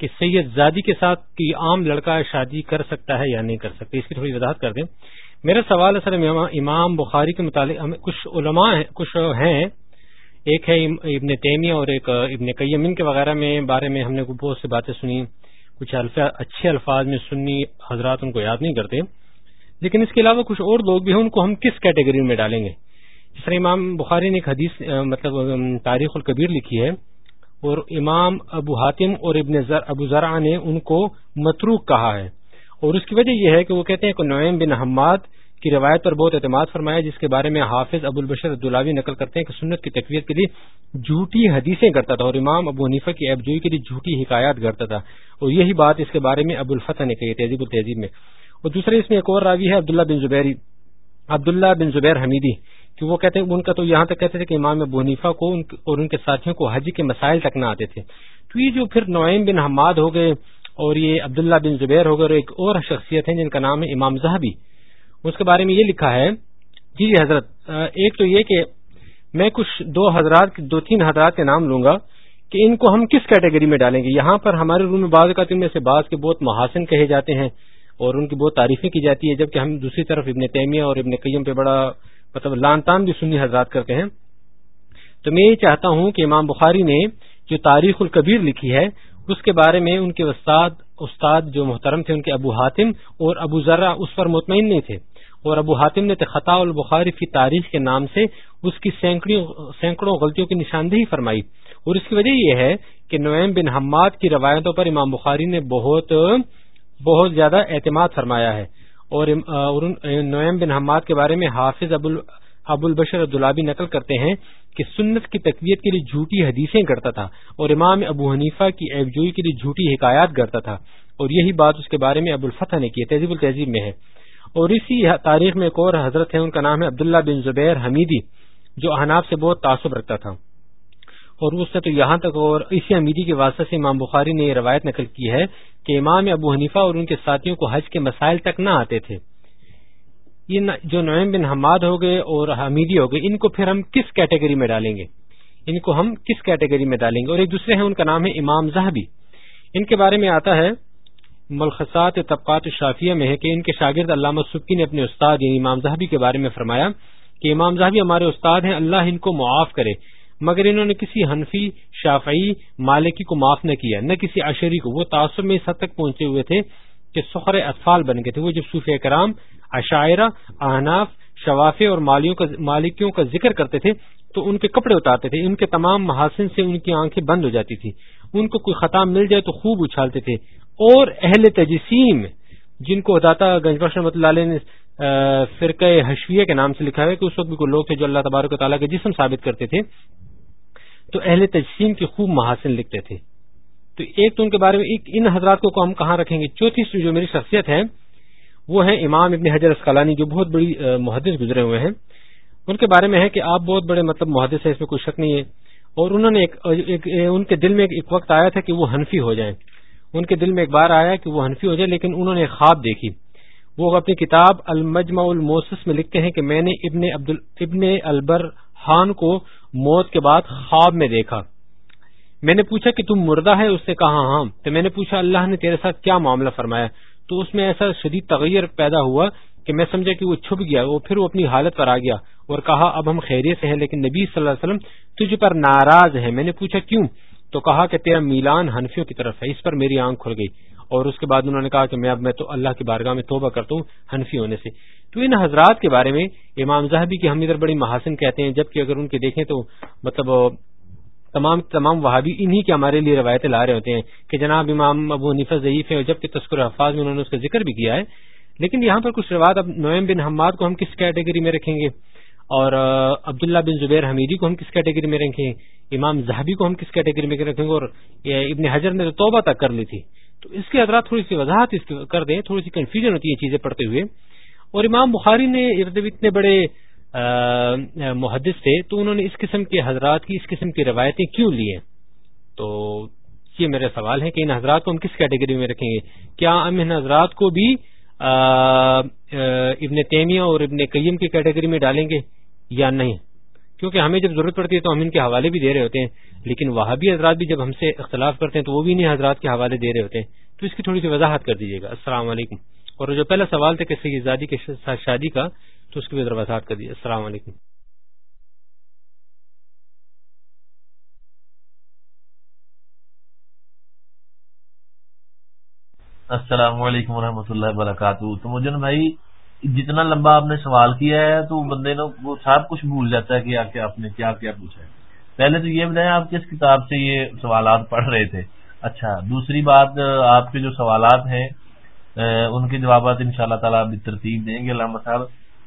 کہ سید زادی کے ساتھ کی عام لڑکا شادی کر سکتا ہے یا نہیں کر سکتا اس کی تھوڑی وضاحت کر دیں میرا سوال اصل امام بخاری کے متعلق کچھ علماء کچھ ہیں ایک ہے ابن تیمیہ اور ایک ابن ان کے وغیرہ میں بارے میں ہم نے بہت سے باتیں سنی کچھ اچھے الفاظ میں سنی حضرات ان کو یاد نہیں کرتے لیکن اس کے علاوہ کچھ اور لوگ بھی ہیں ان کو ہم کس کیٹیگری میں ڈالیں گے طرح امام بخاری نے ایک حدیث مطلب تاریخ القبیر لکھی ہے اور امام ابو حاتم اور ابن ابو ذرا نے ان کو متروک کہا ہے اور اس کی وجہ یہ ہے کہ وہ کہتے ہیں کہ نعیم بن حماد کی روایت پر بہت اعتماد فرمایا جس کے بارے میں حافظ ابو البشر عبدالعوی نقل کرتے ہیں کہ سنت کی تقویت کے لیے جھوٹی حدیثیں کرتا تھا اور امام ابو حنیفہ کی ایبجوئی کے لیے جھوٹی حکایات کرتا تھا اور یہی بات اس کے بارے میں ابو الفتح نے کہی تہذیب التہذیب میں اور دوسرے اس میں ایک اور راوی ہے عبداللہ بن زبیر عبداللہ بن زبیر حمیدی کہ وہ کہتے ہیں ان کا تو یہاں تک کہتے تھے کہ امام ابو حنیفہ کو اور ان کے ساتھیوں کو حج کے مسائل تک نہ آتے تھے تو یہ جو پھر نعیم بن حماد ہو گئے اور یہ عبداللہ بن زبیر ہو گئے اور ایک اور شخصیت ہیں جن کا نام ہے امام زہبی اس کے بارے میں یہ لکھا ہے جی جی حضرت ایک تو یہ کہ میں کچھ دو حضرات دو تین حضرات کے نام لوں گا کہ ان کو ہم کس کیٹیگری میں ڈالیں گے یہاں پر ہمارے روم میں بعض ان میں سے بعض کے بہت محاسن کہے جاتے ہیں اور ان کی بہت تعریفیں کی جاتی ہیں جبکہ ہم دوسری طرف ابن تیمیہ اور ابن قیم پہ بڑا مطلب لان تان بھی سنی حضرات کرتے ہیں تو میں یہ چاہتا ہوں کہ امام بخاری نے جو تاریخ القبیر لکھی ہے اس کے بارے میں ان کے استاد استاد جو محترم تھے ان کے ابو حاتم اور ابو ذرا اس پر مطمئن نہیں تھے اور ابو حاتم نے خطا البخاری کی تاریخ کے نام سے اس کی سینکڑوں غلطیوں کی نشاندہی فرمائی اور اس کی وجہ یہ ہے کہ نویم بن حماد کی روایتوں پر امام بخاری نے بہت بہت زیادہ اعتماد فرمایا ہے اور نعیم بن حماد کے بارے میں حافظ ابو ابو البشر عبدالعبی نقل کرتے ہیں کہ سنت کی تقویت کے لیے جھوٹی حدیثیں کرتا تھا اور امام ابو حنیفہ کی جوئی کے لیے جھوٹی حکایات کرتا تھا اور یہی بات اس کے بارے میں ابو الفتح نے کی تہذیب التہذیب میں ہے اور اسی تاریخ میں ایک اور حضرت ہے ان کا نام ہے عبداللہ بن زبیر حمیدی جو احناب سے بہت تعصب رکھتا تھا اور اس سے تو یہاں تک اور اسی امیری کے واسطے سے امام بخاری نے یہ روایت نقل کی ہے کہ امام ابو حنیفہ اور ان کے ساتھیوں کو حج کے مسائل تک نہ آتے تھے یہ جو نعیم بن حماد ہو گئے اور حمیدی ہو گئے ان کو پھر ہم کس کیٹیگری میں ڈالیں گے ان کو ہم کس کیٹیگری میں ڈالیں گے اور ایک دوسرے ہیں ان کا نام ہے امام زہبی ان کے بارے میں آتا ہے ملخصات طبقات شافیہ میں ہے کہ ان کے شاگرد علامہ سبکی نے اپنے استاد یعنی امام زہبی کے بارے میں فرمایا کہ امام زہبی ہمارے استاد ہیں اللہ ان کو معاف کرے مگر انہوں نے کسی حنفی شافعی مالکی کو معاف نہ کیا نہ کسی عشری کو وہ تعصب میں اس حد تک پہنچے ہوئے تھے کہ سخر اطفال بن گئے تھے وہ جب صوفیہ کرام عشاعرہ اہناف شوافے اور مالکیوں کا ذکر کرتے تھے تو ان کے کپڑے اتارتے تھے ان کے تمام محاسن سے ان کی آنکھیں بند ہو جاتی تھیں ان کو کوئی خطا مل جائے تو خوب اچھالتے تھے اور اہل تجسیم جن کو گنج بخش رحمۃ اللہ علیہ نے فرقہ حشویہ کے نام سے لکھا ہے کہ اس وقت بھی کوئی لوگ تھے جو اللہ تبارک و تعالیٰ کے جسم ثابت کرتے تھے تو اہل تجسیم کے خوب محاسن لکھتے تھے تو ایک تو ان کے بارے میں ایک ان حضرات کو ہم کہاں رکھیں گے چوتھی جو میری شخصیت ہے وہ ہے امام ابن حجر اسکالانی جو بہت بڑی محدث گزرے ہوئے ہیں ان کے بارے میں ہے کہ آپ بہت بڑے مطلب محدث ہیں اس میں کوئی شک نہیں ہے اور انہوں نے ایک ایک ان کے دل میں ایک وقت آیا تھا کہ وہ ہنفی ہو جائیں ان کے دل میں ایک بار آیا کہ وہ حنفی ہو جائے لیکن انہوں نے خواب دیکھی وہ اپنی کتاب المجمع الموسس میں لکھتے ہیں کہ میں نے ابن ابن البر خان کو موت کے بعد خواب میں دیکھا میں نے پوچھا کہ تم مردہ ہے اس نے کہا ہاں تو میں نے پوچھا اللہ نے تیرے ساتھ کیا معاملہ فرمایا تو اس میں ایسا شدید تغیر پیدا ہوا کہ میں سمجھا کہ وہ چھپ گیا وہ پھر وہ اپنی حالت پر آ گیا اور کہا اب ہم خیریت سے ہیں لیکن نبی صلی اللہ علیہ وسلم تجھ پر ناراض ہے میں نے پوچھا کیوں تو کہا کہ تیرا میلان حنفیوں کی طرف ہے اس پر میری آنکھ کھل گئی اور اس کے بعد انہوں نے کہا کہ میں تو اللہ کی بارگاہ میں توبہ کرتا ہوں ہنفی ہونے سے تو ان حضرات کے بارے میں امام زہبی کی ہم ادھر بڑی محاسن کہتے ہیں جبکہ اگر ان کے دیکھیں تو مطلب تمام تمام وہابی انہی کے ہمارے لیے روایتیں لا رہے ہوتے ہیں کہ جناب امام ابو نیفا ضعیف ہیں اور جبکہ تسکر حفاظ میں انہوں نے اس کا ذکر بھی کیا ہے لیکن یہاں پر کچھ روایت اب نویم بن حماد کو ہم کس کیٹیگری میں رکھیں گے اور عبداللہ بن زبیر حمیدی کو ہم کس کیٹیگری میں رکھیں گے امام زہبی کو ہم کس کیٹیگری میں رکھیں گے اور ابن حجر نے توبہ تک کر لی تھی تو اس کے حضرات تھوڑی سی وضاحت کر دیں تھوڑی سی کنفیوژن ہوتی ہے چیزیں پڑھتے ہوئے اور امام بخاری نے اردو اتنے بڑے محدث تھے تو انہوں نے اس قسم کے حضرات کی اس قسم کی روایتیں کیوں لیں تو یہ میرا سوال ہے کہ ان حضرات کو ہم کس کیٹیگری میں رکھیں گے کیا ہم ان حضرات کو بھی ابن تیمیہ اور ابن قیم کی کیٹیگری میں ڈالیں گے یا نہیں کیونکہ ہمیں جب ضرورت پڑتی ہے تو ہم ان کے حوالے بھی دے رہے ہوتے ہیں لیکن وہاں بھی حضرات بھی جب ہم سے اختلاف کرتے ہیں تو وہ بھی انہیں حضرات کے حوالے دے رہے ہوتے ہیں تو اس کی تھوڑی سی وضاحت کر دیجیے گا السلام علیکم اور جو پہلا سوال تھا کسی کی شادی کا تو اس کی بھی کر دیجیے السلام علیکم السلام علیکم ورحمۃ اللہ وبرکاتہ تو مجن بھائی جتنا لمبا آپ نے سوال کیا ہے تو بندے نے وہ سب کچھ بھول جاتا ہے کہ آپ نے کیا کیا پوچھا ہے پہلے تو یہ بتائیں آپ کس کتاب سے یہ سوالات پڑھ رہے تھے اچھا دوسری بات آپ کے جو سوالات ہیں ان کے جوابات ان شاء اللہ تعالیٰ ترتیب دیں گے علامہ صاحب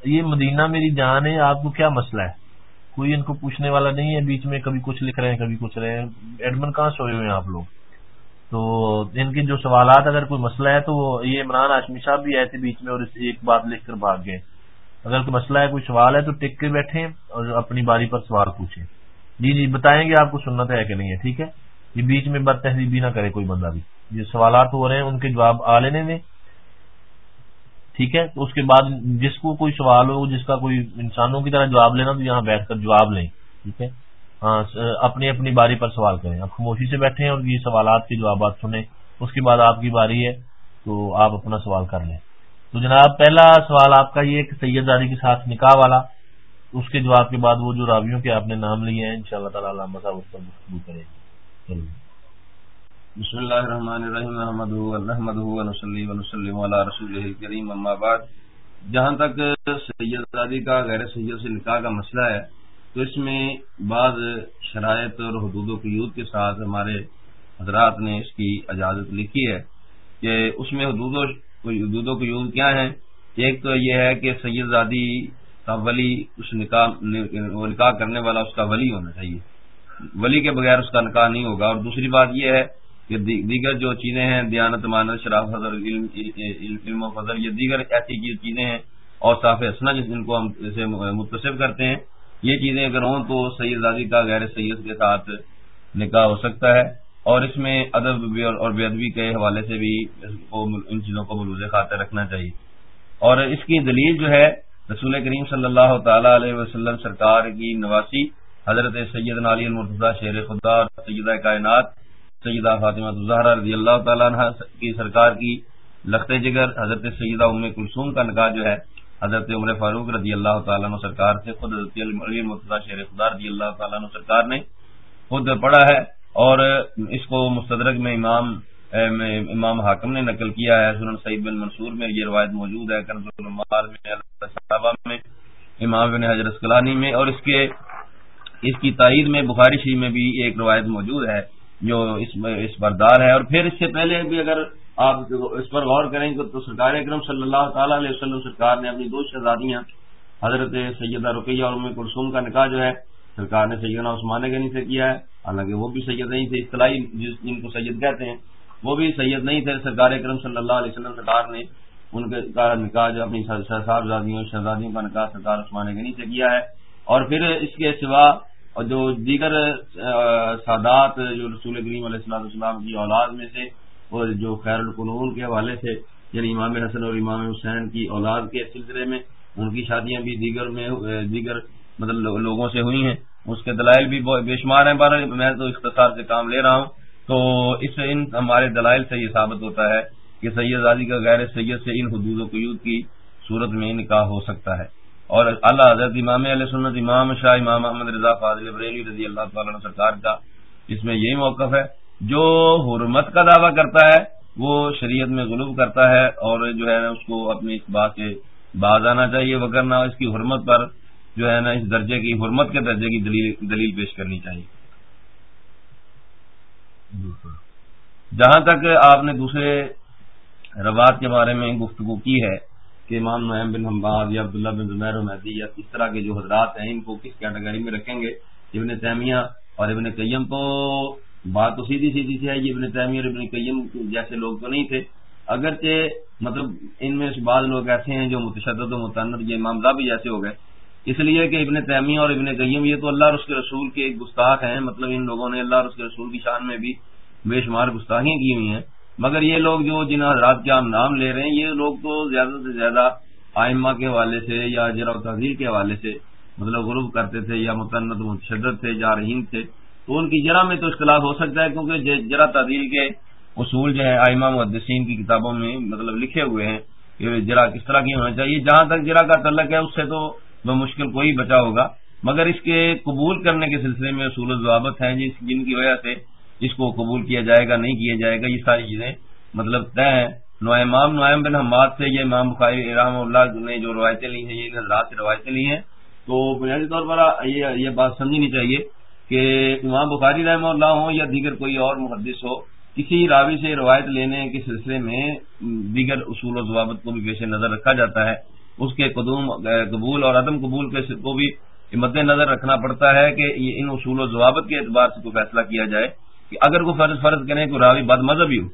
یہ مدینہ میری جان ہے آپ کو کیا مسئلہ ہے کوئی ان کو پوچھنے والا نہیں ہے بیچ میں کبھی کچھ لکھ رہے ہیں کبھی کچھ رہے ہیں ایڈمن کہاں سوئے ہوئے ہیں آپ لوگ تو ان کے جو سوالات اگر کوئی مسئلہ ہے تو یہ عمران آشمی صاحب بھی آئے تھے بیچ میں اور اس ایک بات لکھ کر بھاگ گئے اگر کوئی مسئلہ ہے کوئی سوال ہے تو ٹک کے بیٹھے اور اپنی باری پر سوال پوچھیں جی جی بتائیں گے آپ کو سننا ہے کہ نہیں ہے ٹھیک ہے یہ بیچ میں بد بھی نہ کرے کوئی بندہ بھی یہ سوالات ہو رہے ہیں ان کے جواب آ لینے میں ٹھیک ہے تو اس کے بعد جس کو کوئی سوال ہو جس کا کوئی انسانوں کی طرح جواب لینا تو یہاں بیٹھ کر جواب لیں ٹھیک ہے ہاں اپنی اپنی باری پر سوال کریں آپ خاموشی سے بیٹھے اور یہ سوالات کے جوابات سنیں اس کے بعد آپ کی باری ہے تو آپ اپنا سوال کر لیں تو جناب پہلا سوال آپ کا یہ کہ سید داری کے ساتھ نکاح والا اس کے جواب کے بعد وہ جو راویوں کے آپ نے نام لیے ہیں ان شاء اللہ تعالیٰ گفتگو کریں گے چلیے بسم الرحمن الرحیم احمد الحمد الحمدََََََََ رسول کریم اما بعد جہاں تک سید آزادی کا غیر سید سے نکاح کا مسئلہ ہے تو اس میں بعض شرائط اور حدود و قیود کے ساتھ ہمارے حضرات نے اس کی اجازت لکھی ہے کہ اس میں حدود حدود و و قیود کیا ہیں ایک تو یہ ہے کہ سید آزادی کا ولی اس نکاح نکاح کرنے والا اس کا ولی ہونا چاہیے ولی کے بغیر اس کا نکاح نہیں ہوگا اور دوسری بات یہ ہے کہ دیگر جو چیزیں ہیں دیانت مانت شراب فضل علم علم و فضل یہ دیگر ایسی چیزیں ہیں اور صاف حسنا جس جن کو ہم اسے متصف کرتے ہیں یہ چیزیں اگر ہوں تو سید زادی کا غیر سید کے ساتھ نکاح ہو سکتا ہے اور اس میں ادب اور بے ادبی کے حوالے سے بھی ان چیزوں کو ملوز خاطر رکھنا چاہیے اور اس کی دلیل جو ہے رسول کریم صلی اللہ تعالی علیہ وسلم سرکار کی نواسی حضرت سید علی المرتضی شیر خدا اور سیدہ کائنات سیدہ فاطمہ رضی اللہ تعالیٰ عنہ کی سرکار کی لخت جگر حضرت سیدہ ام کلثوم کا نکاح جو ہے حضرت عمر فاروق رضی اللہ تعالیٰ عنہ سرکار سے خود حضرت علی المۃ شیر خدا رضی اللہ تعالیٰ عنہ سرکار نے خود پڑھا ہے اور اس کو مستدرک میں امام امام حاکم نے نقل کیا ہے سنن سعید بن منصور میں یہ روایت موجود ہے میں میں امام بن حضرت کلانی میں اور اس کے اس کی تائید میں بخاری شریف میں بھی ایک روایت موجود ہے جو اس اس بردار ہے اور پھر اس سے پہلے بھی اگر آپ اس پر غور کریں گے تو سرکار اکرم صلی اللہ تعالیٰ علیہ وسلم سرکار نے اپنی دو شہزادیاں حضرت سیدہ رقیہ اور کلثوم کا نکاح جو ہے سرکار نے سیدنا عثمان غنی سے کیا ہے حالانکہ وہ بھی سید نہیں تھے اصطلاحی جس جن کو سید کہتے ہیں وہ بھی سید نہیں تھے سرکار اکرم صلی اللہ علیہ وسلم سرکار نے ان کا نکاح جو اپنی صاحبزادیوں شہزادیوں کا نکاح سرکار عثمان غنی سے کیا ہے اور پھر اس کے سوا اور جو دیگر سادات جو رسول کریم علیہ السلام السلام کی اولاد میں سے اور جو خیر القنون کے حوالے سے یعنی امام حسن اور امام حسین کی اولاد کے سلسلے میں ان کی شادیاں بھی دیگر میں دیگر مطلب لوگوں سے ہوئی ہیں اس کے دلائل بھی بے شمار ہیں بارہ میں تو اختصار سے کام لے رہا ہوں تو اس سے ان ہمارے دلائل سے یہ ثابت ہوتا ہے کہ سید عادی کا غیر سید سے ان حدود و قیود کی صورت میں نکاح ہو سکتا ہے اور اللہ حضرت امام علیہ سنت امام شاہ امام احمد رضا فاضل بریلی رضی اللہ تعالیٰ عنہ سرکار کا اس میں یہی موقف ہے جو حرمت کا دعویٰ کرتا ہے وہ شریعت میں غلوب کرتا ہے اور جو ہے نا اس کو اپنی اس بات سے باز آنا چاہیے وغیرہ نہ اس کی حرمت پر جو ہے نا اس درجے کی حرمت کے درجے کی دلیل دلیل پیش کرنی چاہیے جہاں تک آپ نے دوسرے روات کے بارے میں گفتگو کی ہے کہ امام نعیم بن حمباد یا عبداللہ بن زمیر و مہدی یا اس طرح کے جو حضرات ہیں ان کو کس کیٹیگری میں رکھیں گے ابن تیمیہ اور ابن قیم تو بات تو سیدھی سیدھی سی یہ ابن تیمیہ اور ابن قیم جیسے لوگ تو نہیں تھے اگرچہ مطلب ان میں سے بعض لوگ ایسے ہیں جو متشدد و متعنت یہ معاملہ بھی جیسے ہو گئے اس لیے کہ ابن تیمیہ اور ابن قیم یہ تو اللہ اور اس کے رسول کے ایک گستاخ ہیں مطلب ان لوگوں نے اللہ اور اس کے رسول کی شان میں بھی بے شمار گستاخیاں کی ہوئی ہیں مگر یہ لوگ جو جن حضرات کے ہم نام لے رہے ہیں یہ لوگ تو زیادہ سے زیادہ آئمہ کے والے سے یا جرا و تحزیر کے حوالے سے مطلب غروب کرتے تھے یا متنت متشدد تھے یا رحیم تھے تو ان کی جرا میں تو اختلاف ہو سکتا ہے کیونکہ جرا تعزیر کے اصول جو ہے آئمہ محدثین کی کتابوں میں مطلب لکھے ہوئے ہیں کہ جرا کس طرح کی ہونا چاہیے جہاں تک جرا کا تعلق ہے اس سے تو بے مشکل کوئی بچا ہوگا مگر اس کے قبول کرنے کے سلسلے میں اصول و ضوابط ہیں جن کی وجہ سے جس کو قبول کیا جائے گا نہیں کیا جائے گا یہ ساری چیزیں مطلب طے ہیں نو امام نوائم حماد سے یہ امام بخاری رحم اللہ نے جو روایتیں لی ہیں یہ حضرات سے روایتیں لی ہیں تو بنیادی طور پر یہ بات سمجھنی چاہیے کہ امام بخاری رحم اللہ ہوں یا دیگر کوئی اور محدث ہو کسی راوی سے روایت لینے کے سلسلے میں دیگر اصول و ضوابط کو بھی پیش نظر رکھا جاتا ہے اس کے قدوم قبول اور عدم قبول کے کو بھی مد نظر رکھنا پڑتا ہے کہ ان اصول و ضوابط کے اعتبار سے کوئی فیصلہ کیا جائے کہ اگر وہ فرض فرض کریں کہ راوی بد مذہب ہی ہو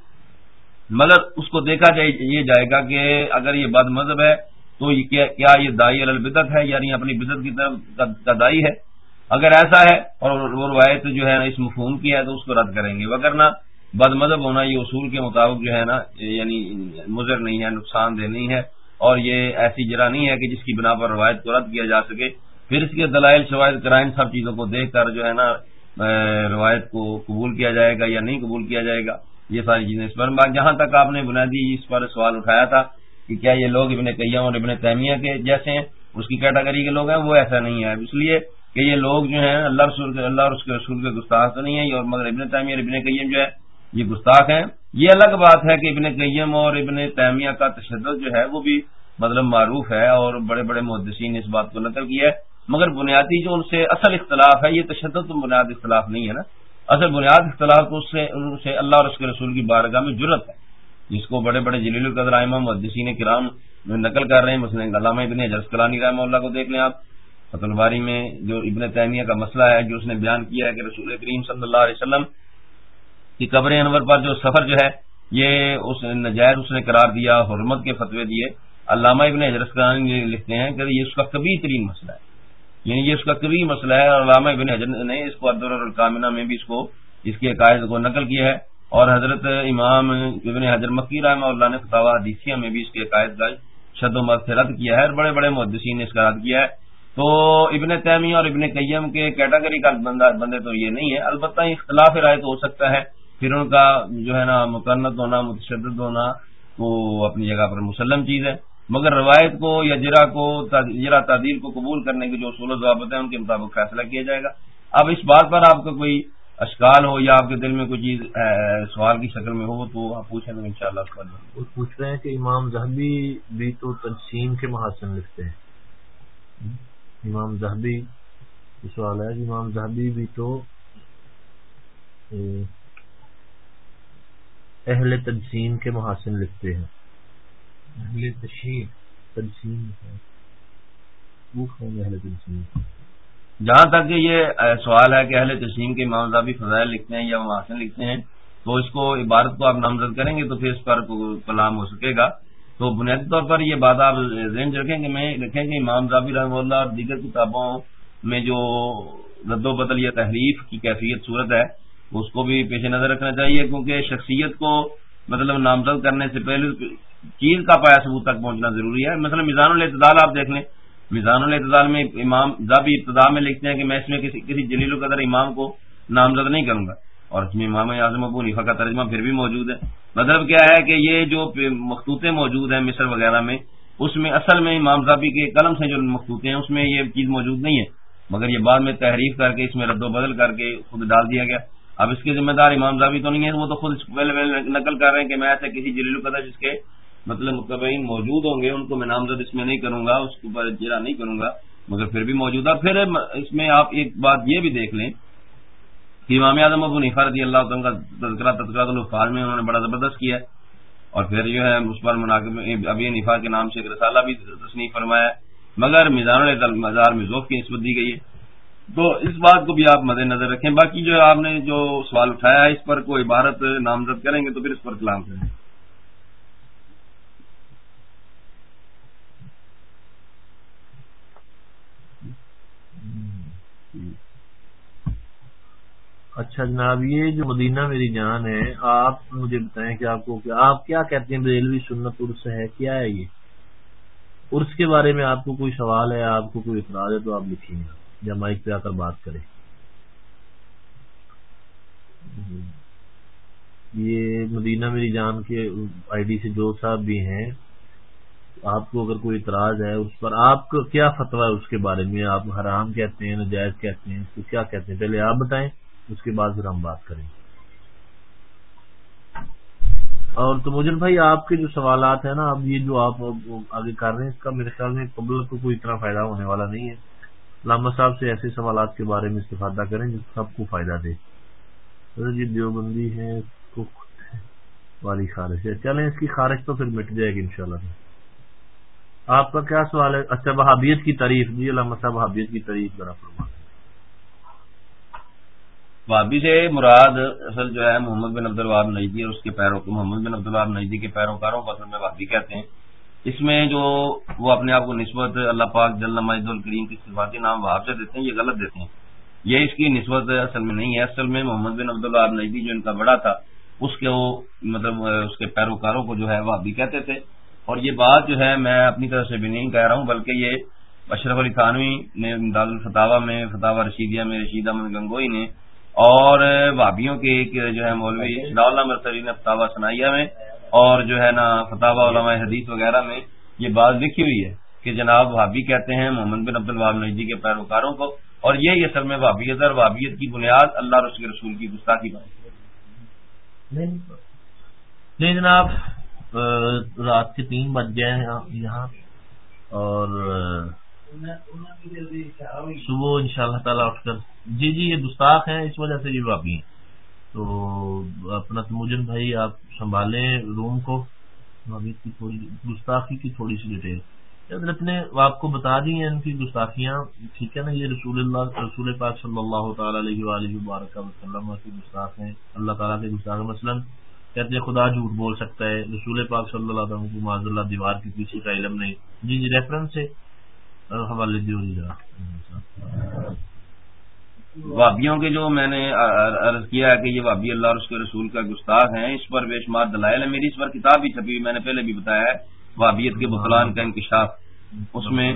مگر اس کو دیکھا جائے یہ جائے گا کہ اگر یہ بد مذہب ہے تو یہ کیا یہ دائی البدت ہے یعنی اپنی بدت کی طرف کا دائی ہے اگر ایسا ہے اور وہ روایت جو ہے نا اس مفہوم کی ہے تو اس کو رد کریں گے و بد مذہب ہونا یہ اصول کے مطابق جو ہے نا یعنی مضر نہیں ہے نقصان دہ نہیں ہے اور یہ ایسی جرا نہیں ہے کہ جس کی بنا پر روایت کو رد کیا جا سکے پھر اس کے دلائل شوائد کرائن سب چیزوں کو دیکھ کر جو ہے نا روایت کو قبول کیا جائے گا یا نہیں قبول کیا جائے گا یہ ساری چیزیں اس پر جہاں تک آپ نے بنیادی اس پر سوال اٹھایا تھا کہ کیا یہ لوگ ابن قیم اور ابن تیمیہ کے جیسے ہیں اس کی کیٹاگری کے لوگ ہیں وہ ایسا نہیں ہے اس لیے کہ یہ لوگ جو ہیں اللہ کے اللہ اور اس کے رسول کے گستاخ تو نہیں ہے اور مگر ابن تعمیر اور ابن قیم جو ہے یہ گستاخ ہیں یہ الگ بات ہے کہ ابن قیم اور ابن تیمیہ کا تشدد جو ہے وہ بھی مطلب معروف ہے اور بڑے بڑے مدسین نے اس بات کو نقل کیا ہے مگر بنیادی جو ان سے اصل اختلاف ہے یہ تشدد بنیاد اختلاف نہیں ہے نا اصل بنیاد اختلاف تو اس سے سے ان اللہ اور اس کے رسول کی بارگاہ میں جرت ہے جس کو بڑے بڑے جلیل القدر احمد مدسین کرام میں نقل کر رہے ہیں مسلم علامہ ابن حجرت کلانی رحمہ اللہ کو دیکھ لیں آپ فتل الباری میں جو ابن تعمیہ کا مسئلہ ہے جو اس نے بیان کیا ہے کہ رسول کریم صلی اللہ علیہ وسلم کی قبر انور پر جو سفر جو ہے یہ اس نجائز اس نے قرار دیا حرمت کے فتوے دیے علامہ ابن اجرس کلانی لکھتے ہیں کہ یہ اس کا کبھی ترین مسئلہ ہے یعنی یہ اس کا کبھی مسئلہ ہے اور علامہ ابن حجر نے اس کو عبد الکامہ میں بھی اس کو اس کے عقائد کو نقل کیا ہے اور حضرت امام ابن حضر مکی اللہ نے فتح حدیثیہ میں بھی اس کے عقائد کا شد و مد رد کیا ہے اور بڑے بڑے محدثین نے اس کا رد کیا ہے تو ابن تیمی اور ابن قیم کے کیٹاگری کا بندہ بندے تو یہ نہیں ہے البتہ اختلاف رائے تو ہو سکتا ہے پھر ان کا جو ہے نا متنط ہونا متشدد ہونا وہ اپنی جگہ پر مسلم چیز ہے مگر روایت کو یا جرا کو جرا تعدیر کو قبول کرنے کے جو اصول و ضوابط ہیں ان کے مطابق فیصلہ کیا جائے گا اب اس بات پر آپ کا کوئی اشکال ہو یا آپ کے دل میں کوئی چیز سوال کی شکل میں ہو تو آپ پوچھیں گے ان شاء اللہ پوچھ رہے ہیں کہ امام زہبی بھی تو تنسیم کے محاسن لکھتے ہیں امام زہبی سوال ہے کہ امام زہبی بھی تو اہل تنسیم کے محاسن لکھتے ہیں اہل تشہیر تنسیم تحسین جہاں تک کہ یہ سوال ہے کہ اہل تسلیم کے امام مامزہ فضائل لکھتے ہیں یا محاسن لکھتے ہیں تو اس کو عبارت کو آپ نامزد کریں گے تو پھر اس پر کلام ہو سکے گا تو بنیادی طور پر یہ بات آپ ذہن رکھیں کہ میں رکھیں کہ امام مامزہ رحمہ اللہ اور دیگر کتابوں میں جو رد و بدل یا تحریف کی کیفیت صورت ہے اس کو بھی پیش نظر رکھنا چاہیے کیونکہ شخصیت کو مطلب نامزد کرنے سے پہلے چیز کا پایا ثبوت تک پہنچنا ضروری ہے مثلا میزان الاعتدال آپ دیکھ لیں میزان الاعتدال میں امام جب ابتدا میں لکھتے ہیں کہ میں اس میں کسی کسی جلیل قدر امام کو نامزد نہیں کروں گا اور اس میں امام اعظم ابو کا ترجمہ پھر بھی موجود ہے مطلب کیا ہے کہ یہ جو مختوطے موجود ہیں مصر وغیرہ میں اس میں اصل میں امام زابی کے قلم سے جو ہیں اس میں یہ چیز موجود نہیں ہے مگر یہ بعد میں تحریف کر کے اس میں رد و بدل کر کے خود ڈال دیا گیا اب اس کے ذمہ دار امام زابی تو نہیں ہے وہ تو خود نقل کر رہے ہیں کہ میں ایسے کسی جلیل قدر جس کے مطلب متبعین موجود ہوں گے ان کو میں نامزد اس میں نہیں کروں گا اس کے اوپر جرا نہیں کروں گا مگر پھر بھی موجودہ پھر اس میں آپ ایک بات یہ بھی دیکھ لیں کہ امام اعظم ابو نفا رضی اللہ کا تذکرہ تذکرہ فارم میں انہوں نے بڑا زبردست کیا ہے اور پھر جو ہے اس پر مناقب ابی نفا کے نام سے رسالہ بھی تصنیف فرمایا مگر مزار میں مزار کی نسبت دی گئی ہے تو اس بات کو بھی آپ مد نظر رکھیں باقی جو آپ نے جو سوال اٹھایا اس پر کوئی عبارت نامزد کریں گے تو پھر اس پر کلام کریں گے اچھا جناب یہ جو مدینہ میری جان ہے آپ مجھے بتائیں کہ آپ کو آپ کیا کہتے ہیں ریلوی سنت عرس ہے کیا ہے یہ عرس کے بارے میں آپ کو کوئی سوال ہے آپ کو کوئی اعتراض ہے تو آپ لکھیں گے یا مائک پہ آ کر بات کریں یہ مدینہ میری جان کے آئی ڈی سے جو صاحب بھی ہیں آپ کو اگر کوئی اعتراض ہے اس پر آپ کو کیا فتویٰ ہے اس کے بارے میں آپ حرام کہتے ہیں نجائز کہتے ہیں اس کو کیا کہتے ہیں پہلے آپ بتائیں اس کے بعد پھر ہم بات کریں اور تو مجھے بھائی آپ کے جو سوالات ہیں نا اب یہ جو آپ آگے کر رہے ہیں اس کا میرے خیال میں پبلک کو کوئی اتنا فائدہ ہونے والا نہیں ہے علامہ صاحب سے ایسے سوالات کے بارے میں استفادہ کریں جس سب کو فائدہ دے جی دیوبندی ہے والی خارش ہے چلیں اس کی خارش تو پھر مٹ جائے گی انشاءاللہ شاء آپ کا کیا سوال ہے اچھا بہابیت کی تعریف جی علامہ صاحب بہابیت کی تعریف ذرا ہے وابی سے مراد اصل جو ہے محمد بن عبد الواب نجدی اور اس کے پیرو محمد بن عبد الواب نجدی کے پیروکاروں کو اصل میں وابی کہتے ہیں اس میں جو وہ اپنے آپ کو نسبت اللہ پاک جل الکریم کے نام وہاب سے دیتے ہیں یہ غلط دیتے ہیں یہ اس کی نسبت اصل میں نہیں ہے اصل میں محمد بن عبد الواب نجدی جو ان کا بڑا تھا اس کے وہ مطلب اس کے پیروکاروں کو جو ہے وہ کہتے تھے اور یہ بات جو ہے میں اپنی طرف سے بھی نہیں کہہ رہا ہوں بلکہ یہ اشرف علی خانوی نے الفتاوا میں فتح رشیدیہ میں رشید احمد گنگوئی نے اور بھابیوں کے ایک جو ہے مولوی شناسری نے فتح صنعیہ میں اور جو ہے نا فتح علماء حدیث وغیرہ میں یہ بات لکھی ہوئی ہے کہ جناب بھابھی کہتے ہیں محمد بن عبد الباب نجدی کے پیروکاروں کو اور یہ اصل میں بھابیت اور بابیت کی بنیاد اللہ کے رسول کی گستاخی بات نہیں جناب رات کے تین بج گئے ہیں یہاں اور صبح ان شاء اللہ تعالیٰ اٹھ کر جی جی یہ گستاخ ہیں اس وجہ سے یہ جی ہیں تو اپنا تموجن بھائی آپ سنبھالیں روم کو ہاں، گستاخی کی تھوڑی سی ڈیٹیل حضرت نے آپ کو بتا دی ہیں ان کی گستاخیاں ٹھیک ہے نا یہ رسول اللہ رسول پاک صلی اللہ تعالی علیہ وآلہ وبارک وسلم کی گستاخ ہیں اللہ تعالیٰ کے گستاخ مثلا کہتے ہیں خدا جھوٹ بول سکتا ہے رسول پاک صلی اللہ علیہ معذ اللہ دیوار کی کسی کا علم نہیں جی جی ریفرنس ہے الحمد وابیوں کے جو میں نے عرض کیا ہے کہ یہ وابی اللہ اور اس کے رسول کا گستاخ ہیں اس پر بے شمار دلائل ہے میری اس پر کتاب بھی چھپی میں نے پہلے بھی بتایا ہے وابیت کے بخلان کا انکشاف اس میں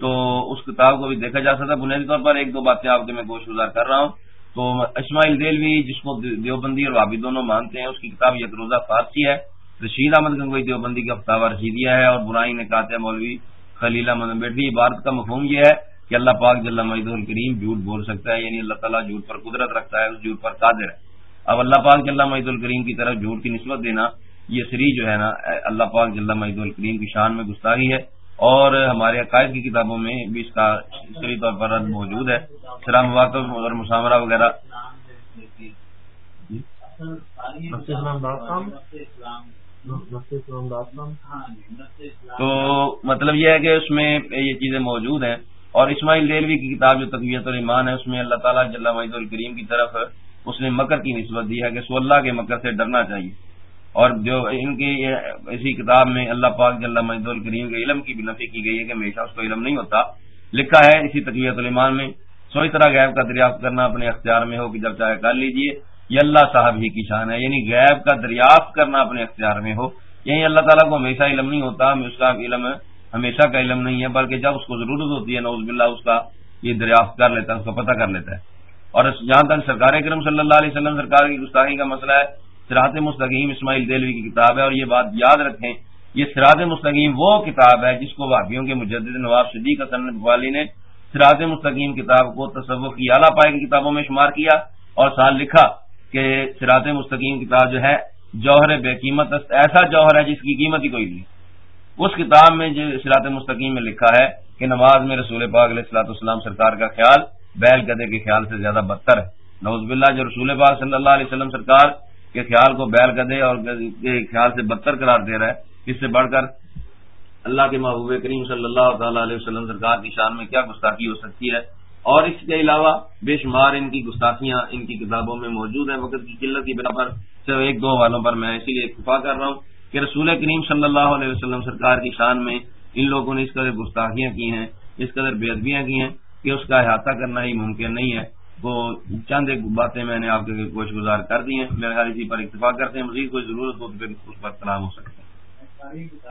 تو اس کتاب کو بھی دیکھا جا سکتا ہے بنیادی طور پر ایک دو باتیں آپ کے میں گوشت گزار کر رہا ہوں تو اسماعیل دہل بھی جس کو دیوبندی اور وابی دونوں مانتے ہیں اس کی کتاب یک روزہ فارسی ہے رشید احمد گنگوئی دیوبندی کا فتح رشیدیا ہے اور برائی نے ہیں مولوی خلیلہ مدم بیٹھی عبارت کا مفہوم یہ ہے کہ اللہ پاک مجد الکریم جھوٹ بول سکتا ہے یعنی اللہ تعالیٰ جھوٹ پر قدرت رکھتا ہے اس جھوٹ پر قادر ہے اب اللہ پاک مجد الکریم کی طرف جھوٹ کی نسبت دینا یہ سری جو ہے نا اللہ پاک جل مجد الکریم کی شان میں گستاخی ہے اور ہمارے عقائد کی کتابوں میں بھی اس کا سری طور پر رد موجود ہے اور وعلیکمرہ وغیرہ جی۔ تو مطلب یہ ہے کہ اس میں یہ چیزیں موجود ہیں اور اسماعیل ریلوی کی کتاب جو تقویت المان ہے اس میں اللہ تعالیٰ جل جلام الکریم کی طرف اس نے مکر کی نسبت دی ہے کہ سو اللہ کے مکر سے ڈرنا چاہیے اور جو ان کی اسی کتاب میں اللہ پاک جل مجد الکریم کے علم کی بھی نفی کی گئی ہے کہ ہمیشہ اس کو علم نہیں ہوتا لکھا ہے اسی تقویت المان میں سوئی طرح غیب کا دریافت کرنا اپنے اختیار میں ہو کہ جب چاہے کر لیجئے یہ اللہ صاحب ہی کی شان ہے یعنی غیب کا دریافت کرنا اپنے اختیار میں ہو یعنی اللہ تعالیٰ کو ہمیشہ علم نہیں ہوتا اس کا علم ہمیشہ کا علم نہیں ہے بلکہ جب اس کو ضرورت ہوتی ہے نوز بلّہ اس کا یہ دریافت کر لیتا ہے اس کا پتہ کر لیتا ہے اور جہاں تک سرکار کرم صلی اللہ علیہ وسلم سرکار کی گستاخی کا مسئلہ ہے سراط مستقیم اسماعیل دہلوی کی کتاب ہے اور یہ بات یاد رکھیں یہ سراط مستقیم وہ کتاب ہے جس کو واقعوں کے مجد صدیق حسن والی نے سراط مستقیم کتاب کو تصور کی اعلیٰ پائے کی کتابوں میں شمار کیا اور سال لکھا کہ سرات مستقیم کتاب جو ہے جوہر بے قیمت ایسا جوہر ہے جس کی قیمت ہی کوئی نہیں اس کتاب میں جو سرات مستقیم میں لکھا ہے کہ نماز میں رسول پاک علیہ السلاۃ وسلم سرکار کا خیال بیل گدے کے خیال سے زیادہ بدتر ہے نوز بلّہ جو رسول پاک صلی اللہ علیہ وسلم سرکار کے خیال کو بیل گدے اور خیال سے بدتر قرار دے رہا ہے اس سے بڑھ کر اللہ کے محبوب کریم صلی اللہ علیہ وسلم سرکار کی شان میں کیا گستاخی ہو سکتی ہے اور اس کے علاوہ بے شمار ان کی گستاخیاں ان کی کتابوں میں موجود ہیں وقت کی قلت کی بنا پر صرف ایک دو والوں پر میں اسی لیے اتفاق کر رہا ہوں کہ رسول کریم صلی اللہ علیہ وسلم سرکار کی شان میں ان لوگوں نے اس قدر گستاخیاں کی ہیں اس قدر بے ادبیاں کی ہیں کہ اس کا احاطہ کرنا ہی ممکن نہیں ہے وہ چند ایک باتیں میں نے آپ کے گوش گزار کر دی ہیں میرے خیال اسی پر اتفاق کرتے ہیں مزید کوئی ضرورت ہو تو پھر اس پر کلام ہو سکتا ہے